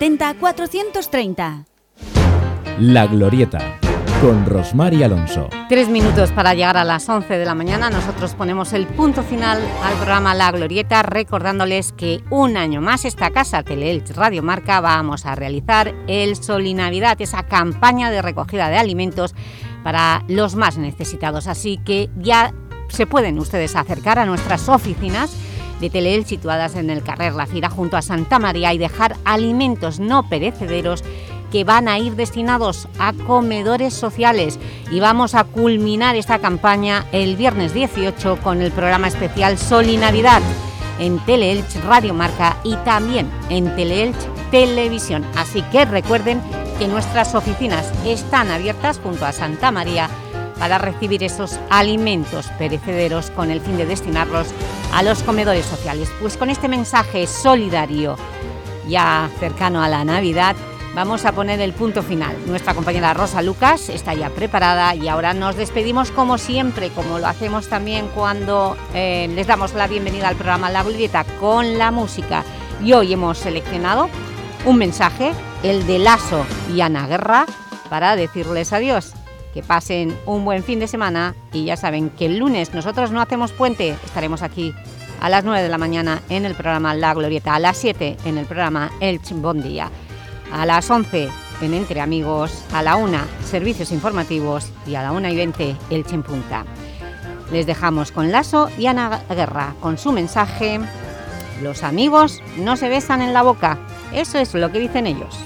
430. La Glorieta, con Rosmar y Alonso. Tres minutos para llegar a las 11 de la mañana. Nosotros ponemos el punto final al programa La Glorieta, recordándoles que un año más esta casa, Teleelch Radio Marca, vamos a realizar el Sol y Navidad, esa campaña de recogida de alimentos para los más necesitados. Así que ya se pueden ustedes acercar a nuestras oficinas de Teleelch situadas en el Carrer La Fira junto a Santa María y dejar alimentos no perecederos que van a ir destinados a comedores sociales y vamos a culminar esta campaña el viernes 18 con el programa especial Sol y Navidad en Teleelch Radio Marca y también en Teleelch Televisión. Así que recuerden que nuestras oficinas están abiertas junto a Santa María para recibir esos alimentos perecederos con el fin de destinarlos a los comedores sociales. Pues con este mensaje solidario ya cercano a la Navidad vamos a poner el punto final. Nuestra compañera Rosa Lucas está ya preparada y ahora nos despedimos como siempre, como lo hacemos también cuando eh, les damos la bienvenida al programa La Glorieta con la música. Y hoy hemos seleccionado un mensaje, el de Lazo y Ana Guerra, para decirles adiós que pasen un buen fin de semana y ya saben que el lunes nosotros no hacemos puente, estaremos aquí a las 9 de la mañana en el programa La Glorieta, a las 7 en el programa El Bon Día, a las 11 en Entre Amigos, a la 1 Servicios Informativos y a la 1 y 20 El Punta. Les dejamos con Lazo y Ana Guerra con su mensaje Los amigos no se besan en la boca, eso es lo que dicen ellos.